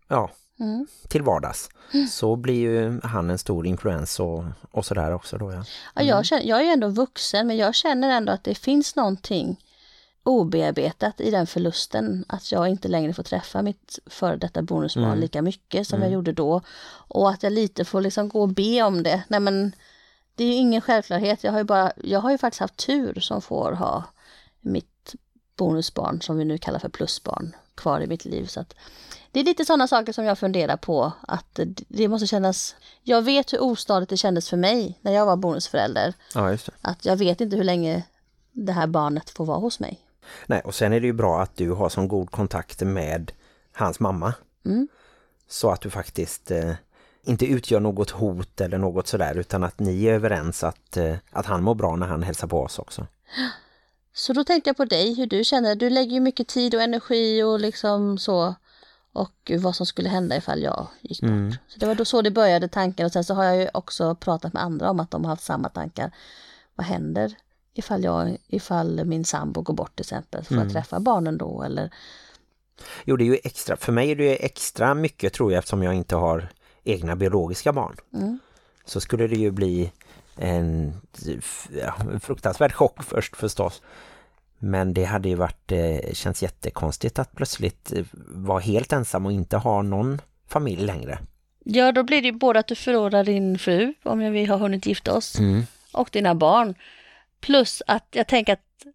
ja, Mm. till vardags så blir ju han en stor influens och, och sådär också då. Ja. Ja, jag, känner, jag är ju ändå vuxen men jag känner ändå att det finns någonting obearbetat i den förlusten. Att jag inte längre får träffa mitt före detta bonusbarn Mm. lika mycket som jag gjorde då. Och att jag lite får liksom gå och be om det. Nej men det är ju ingen självklarhet. Jag har ju, bara, jag har ju faktiskt haft tur som får ha mitt bonusbarn som vi nu kallar för plusbarn kvar i mitt liv. Så att det är lite sådana saker som jag funderar på att det- måste kännas... Jag vet hur ostadigt det kändes för mig när jag var bonusförälder. ja. Att jag vet inte hur länge det här barnet får vara hos mig. Nej, och sen är det ju bra att du har så god kontakt med hans mamma. Mm. Så att du faktiskt eh, inte utgör något hot eller något sådär utan att ni är överens att, eh, att han mår bra när han hälsar på oss också. Så då tänkte jag på dig, hur du känner. Du lägger ju mycket tid och energi och liksom så. Och vad som skulle hända ifall jag gick bort. Mm. Så det var då så det började tanken och sen så har jag ju också pratat med andra om att de har haft samma tankar. Vad händer ifall, jag, ifall min sambo går bort till exempel? Får jag träffa barnen då eller? Jo, det är ju extra. För mig är det ju extra mycket tror jag eftersom jag inte har egna biologiska barn. Mm. Så skulle det ju bli en, ja, en fruktansvärd chock först förstås. Men det hade ju varit, eh, känns jättekonstigt att plötsligt eh, vara helt ensam och inte ha någon familj längre. Ja, då blir det ju både att du förlorar din fru om vi har hunnit gifta oss. och dina barn. Plus att jag tänker att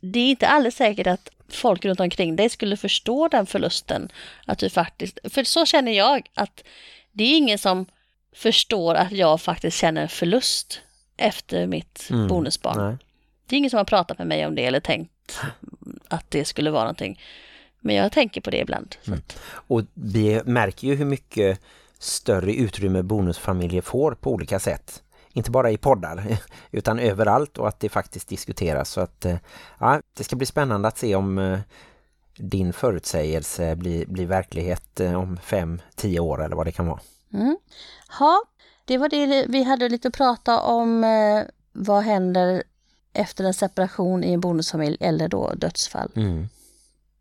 det är inte alldeles säkert att folk runt omkring dig skulle förstå den förlusten. Att du faktiskt, för så känner jag att det är ingen som förstår att jag faktiskt känner en förlust efter mitt Mm. bonusbarn. Nej. Det är ingen som har pratat med mig om det eller tänkt att det skulle vara någonting. Men jag tänker på det ibland. Mm. Och vi märker ju hur mycket större utrymme bonusfamiljer får på olika sätt. Inte bara i poddar utan överallt och att det faktiskt diskuteras. Så att eh, ja, det ska bli spännande att se om eh, din förutsägelse blir, blir verklighet eh, om fem, tio år eller vad det kan vara. mm. Ha, det var det vi hade lite att prata om. Eh, vad händer efter en separation i en bonusfamilj eller då dödsfall? Mm.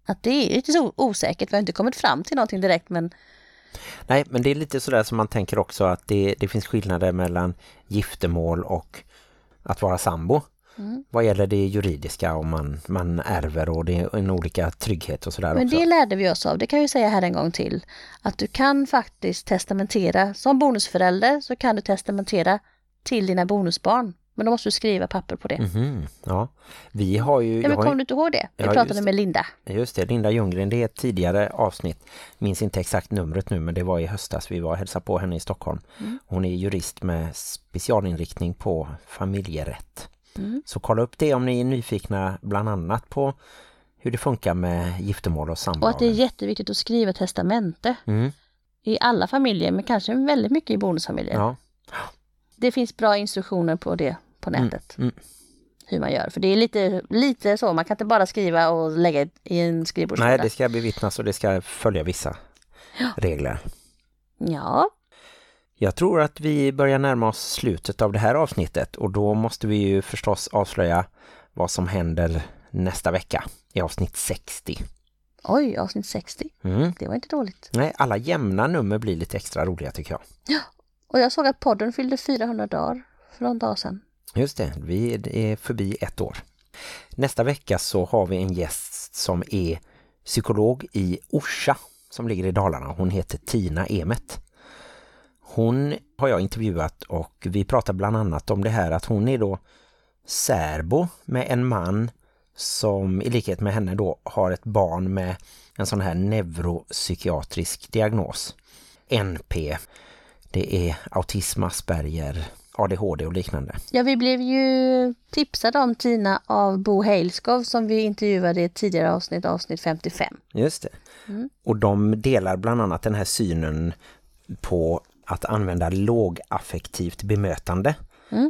Att det är lite så osäkert. Vi har inte kommit fram till någonting direkt men Nej, men det är lite sådär som man tänker också att det, det finns skillnader mellan giftermål och att vara sambo. Mm. Vad gäller det juridiska om man, man ärver och det är en olika trygghet och sådär Men också. det lärde vi oss av, det kan vi säga här en gång till. Att du kan faktiskt testamentera, som bonusförälder så kan du testamentera till dina bonusbarn. Men då måste du skriva papper på det. Mhm, ja. Vi har ju... Jag men ju du inte ihåg det? Vi Ja, pratade med Linda. just det, Linda Ljunggren, det är ett tidigare avsnitt. Minns inte exakt numret nu men det var i höstas. Vi var och hälsade på henne i Stockholm. Mm. Hon är jurist med specialinriktning på familjerätt. Mm. Så kolla upp det om ni är nyfikna bland annat på hur det funkar med giftermål och Och samlag. att det är jätteviktigt att skriva testamente. Mm, I alla familjer, men kanske väldigt mycket i bonusfamiljer. ja. Det finns bra instruktioner på det på nätet. mm. Hur man gör. För det är lite, lite så, man kan inte bara skriva och lägga i en skrivbordslåda. Nej, det ska bevittnas och det ska följa vissa regler. Ja, Jag tror att vi börjar närma oss slutet av det här avsnittet och då måste vi ju förstås avslöja vad som händer nästa vecka i avsnitt 60. oj, avsnitt 60. Mm. Det var inte dåligt. Nej, alla jämna nummer blir lite extra roliga tycker jag. Och jag såg att podden fyllde 400 dagar för någon dag sedan. Just det, vi är förbi ett år. Nästa vecka så har vi en gäst som är psykolog i Orsa som ligger i Dalarna. Hon heter Tina Emet. Hon har jag intervjuat och vi pratar bland annat om det här att hon är då särbo med en man som i likhet med henne då har ett barn med en sån här neuropsykiatrisk diagnos. NP. Det är autism, Asperger, ADHD och liknande. Ja, vi blev ju tipsade om Tina av Bo Heilskov som vi intervjuade i ett tidigare avsnitt, avsnitt 55. Just det. Och de delar bland annat den här synen på att använda lågaffektivt bemötande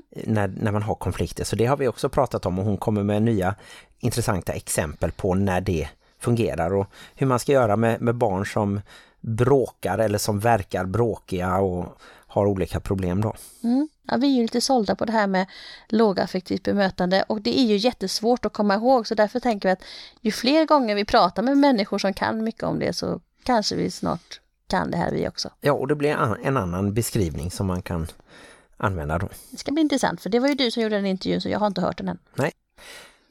när, när man har konflikter. Så det har vi också pratat om och hon kommer med nya intressanta exempel på när det fungerar och hur man ska göra med, med barn som bråkar eller som verkar bråkiga och har olika problem då. Mm. Ja, vi är ju lite sålda på det här med lågaffektivt bemötande och det är ju jättesvårt att komma ihåg så därför tänker vi att ju fler gånger vi pratar med människor som kan mycket om det så kanske vi snart kan det här vi också. Ja, och det blir en, annan beskrivning som man kan använda då. Det ska bli intressant för det var ju du som gjorde den intervjun så jag har inte hört den än. Nej.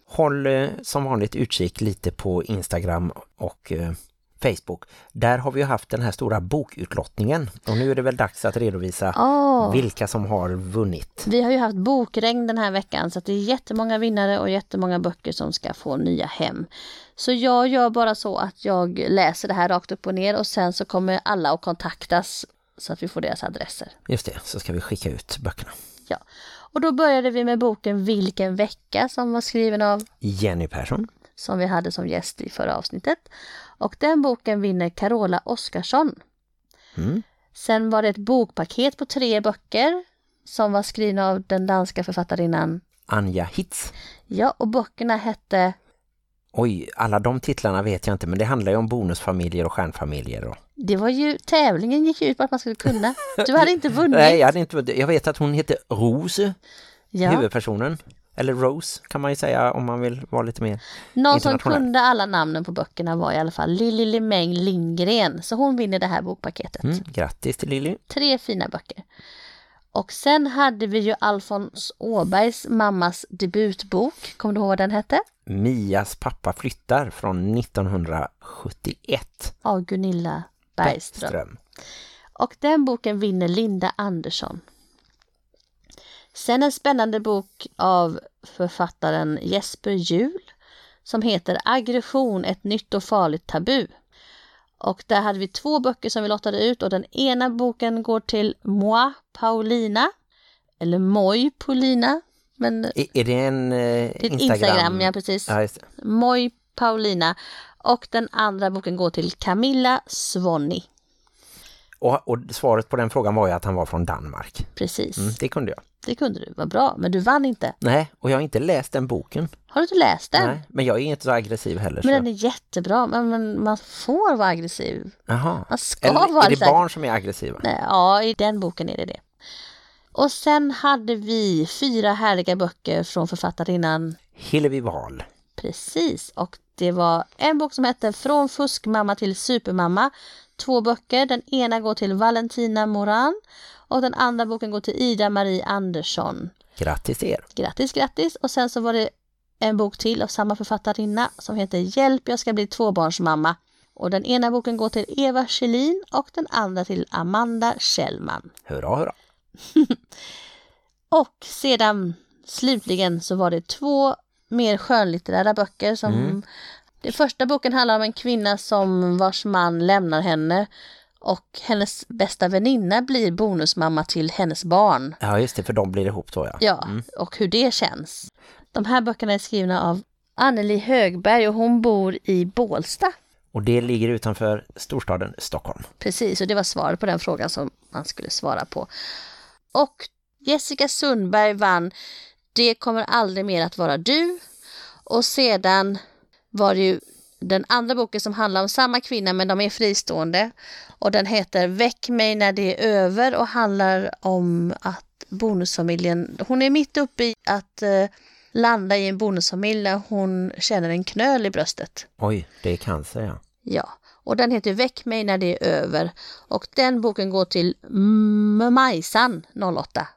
Håll eh, som vanligt utkik lite på Instagram och eh, Facebook. Där har vi haft den här stora bokutlottningen och nu är det väl dags att redovisa Åh. vilka som har vunnit. Vi har ju haft bokregn den här veckan så att det är jättemånga vinnare och jättemånga böcker som ska få nya hem. Så jag gör bara så att jag läser det här rakt upp och ner och sen så kommer alla att kontaktas så att vi får deras adresser. Just det, så ska vi skicka ut böckerna. Ja. Och då började vi med boken Vilken vecka som var skriven av Jenny Persson. Som vi hade som gäst i förra avsnittet. Och den boken vinner Carola Oskarsson. Mm. Sen var det ett bokpaket på tre böcker som var skrivna av den danska författarinnan. Anja Hitz. Ja, och böckerna hette Oj, alla de titlarna vet jag inte men det handlar ju om bonusfamiljer och stjärnfamiljer. Och... Det var ju, tävlingen gick ut på att man skulle kunna. Du hade inte vunnit. Nej, jag, hade inte, jag vet att hon heter Rose, ja. huvudpersonen. Eller Rose kan man ju säga om man vill vara lite mer Någon som kunde alla namnen på böckerna var i alla fall Lili Limäng Lindgren. Så hon vinner det här bokpaketet. Mm, grattis till Lilly. Tre fina böcker. Och sen hade vi ju Alfons Åbergs mammas debutbok. Kommer du ihåg vad den hette? Mias pappa flyttar från 1971. Av Gunilla Bergström. Ström. Och den boken vinner Linda Andersson. Sen en spännande bok av författaren Jesper Juhl som heter Aggression, ett nytt och farligt tabu. Och där hade vi två böcker som vi lottade ut och den ena boken går till Moi Paulina eller Moi Paulina. Men Är, är det en eh, Instagram? Instagram, ja precis. Ja. Moi Paulina. Och den andra boken går till Camilla Svonni. Och, och svaret på den frågan var ju att han var från Danmark. Precis, Mm, det kunde jag. Det kunde du. Vad bra, men du vann inte. Nej, och jag har inte läst den boken. Har du inte läst den? Nej, men jag är inte så aggressiv heller. Men så. den är jättebra, men, men man får vara aggressiv. Jaha. Man ska Eller vara är det barn som är aggressiva? Nej, ja, i den boken är det det. Och sen hade vi fyra härliga böcker från författarinnan Hillevi Wahl. Precis, och det var en bok som hette Från fuskmamma till supermamma. Två böcker, den ena går till Valentina Moran och den andra boken går till Ida Marie Andersson. Grattis er. Grattis, grattis! Och sen så var det en bok till av samma författarinna som heter Hjälp, jag ska bli tvåbarnsmamma. Och den ena boken går till Eva Kjellin och den andra till Amanda Kjellman. Hurra, hurra. Och sedan slutligen så var det två mer skönlitterära böcker som Mm. Den första boken handlar om en kvinna som vars man lämnar henne och hennes bästa väninna blir bonusmamma till hennes barn. Ja, just det, för de blir ihop då, ja. Ja, och hur det känns. De här böckerna är skrivna av Anneli Högberg och hon bor i Bålsta. Och det ligger utanför storstaden Stockholm. Precis, och det var svaret på den frågan som man skulle svara på. Och Jessica Sundberg vann Det kommer aldrig mer att vara du. Och sedan var det ju den andra boken som handlar om samma kvinna men de är fristående. Och den heter Väck mig när det är över och handlar om att bonusfamiljen, hon är mitt uppe i att eh, landa i en bonusfamilj när hon känner en knöl i bröstet. Oj, det är cancer, ja. Ja, och den heter Väck mig när det är över. Och den boken går till Mamajsan 08.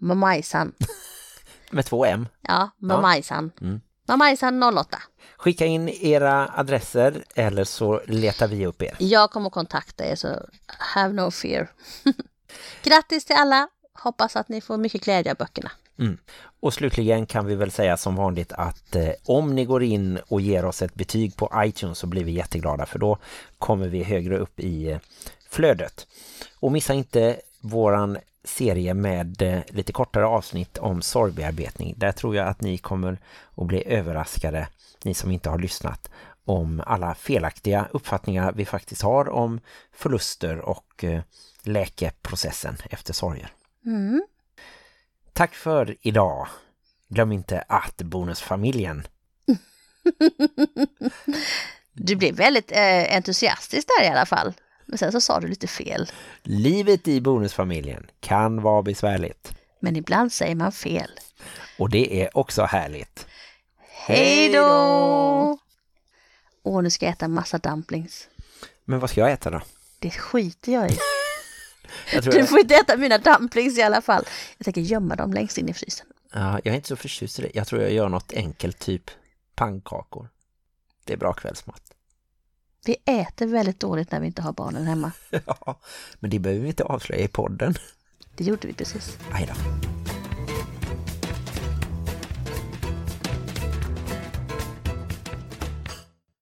Mamajsan. Med två M. Ja, Mamajsan. Mm. Mamajsan 08. Skicka in era adresser eller så letar vi upp er. Jag kommer kontakta er så have no fear. Grattis till alla. Hoppas att ni får mycket glädje av böckerna. Mm. Och slutligen kan vi väl säga som vanligt att eh, om ni går in och ger oss ett betyg på iTunes så blir vi jätteglada för då kommer vi högre upp i eh, flödet. Och missa inte våran serie med eh, lite kortare avsnitt om sorgbearbetning. Där tror jag att ni kommer att bli överraskade, ni som inte har lyssnat, om alla felaktiga uppfattningar vi faktiskt har om förluster och eh, läkeprocessen efter sorger. Mm. Tack för idag. Glöm inte att bonusfamiljen. Du blev väldigt eh, entusiastisk där i alla fall. Men sen så sa du lite fel. Livet i bonusfamiljen kan vara besvärligt. Men ibland säger man fel. Och det är också härligt. Hej då! Åh, nu ska jag äta massa dumplings. Men vad ska jag äta då? Det skiter jag i. Jag, Du jag, får inte äta mina dumplings i alla fall. Jag tänker gömma dem längst in i frysen. ja, jag är inte så förtjust i det. Jag tror jag gör något enkelt, typ pannkakor. Det är bra kvällsmat. Vi äter väldigt dåligt när vi inte har barnen hemma. Ja, men det behöver vi inte avslöja i podden. Det gjorde vi precis. Aj då.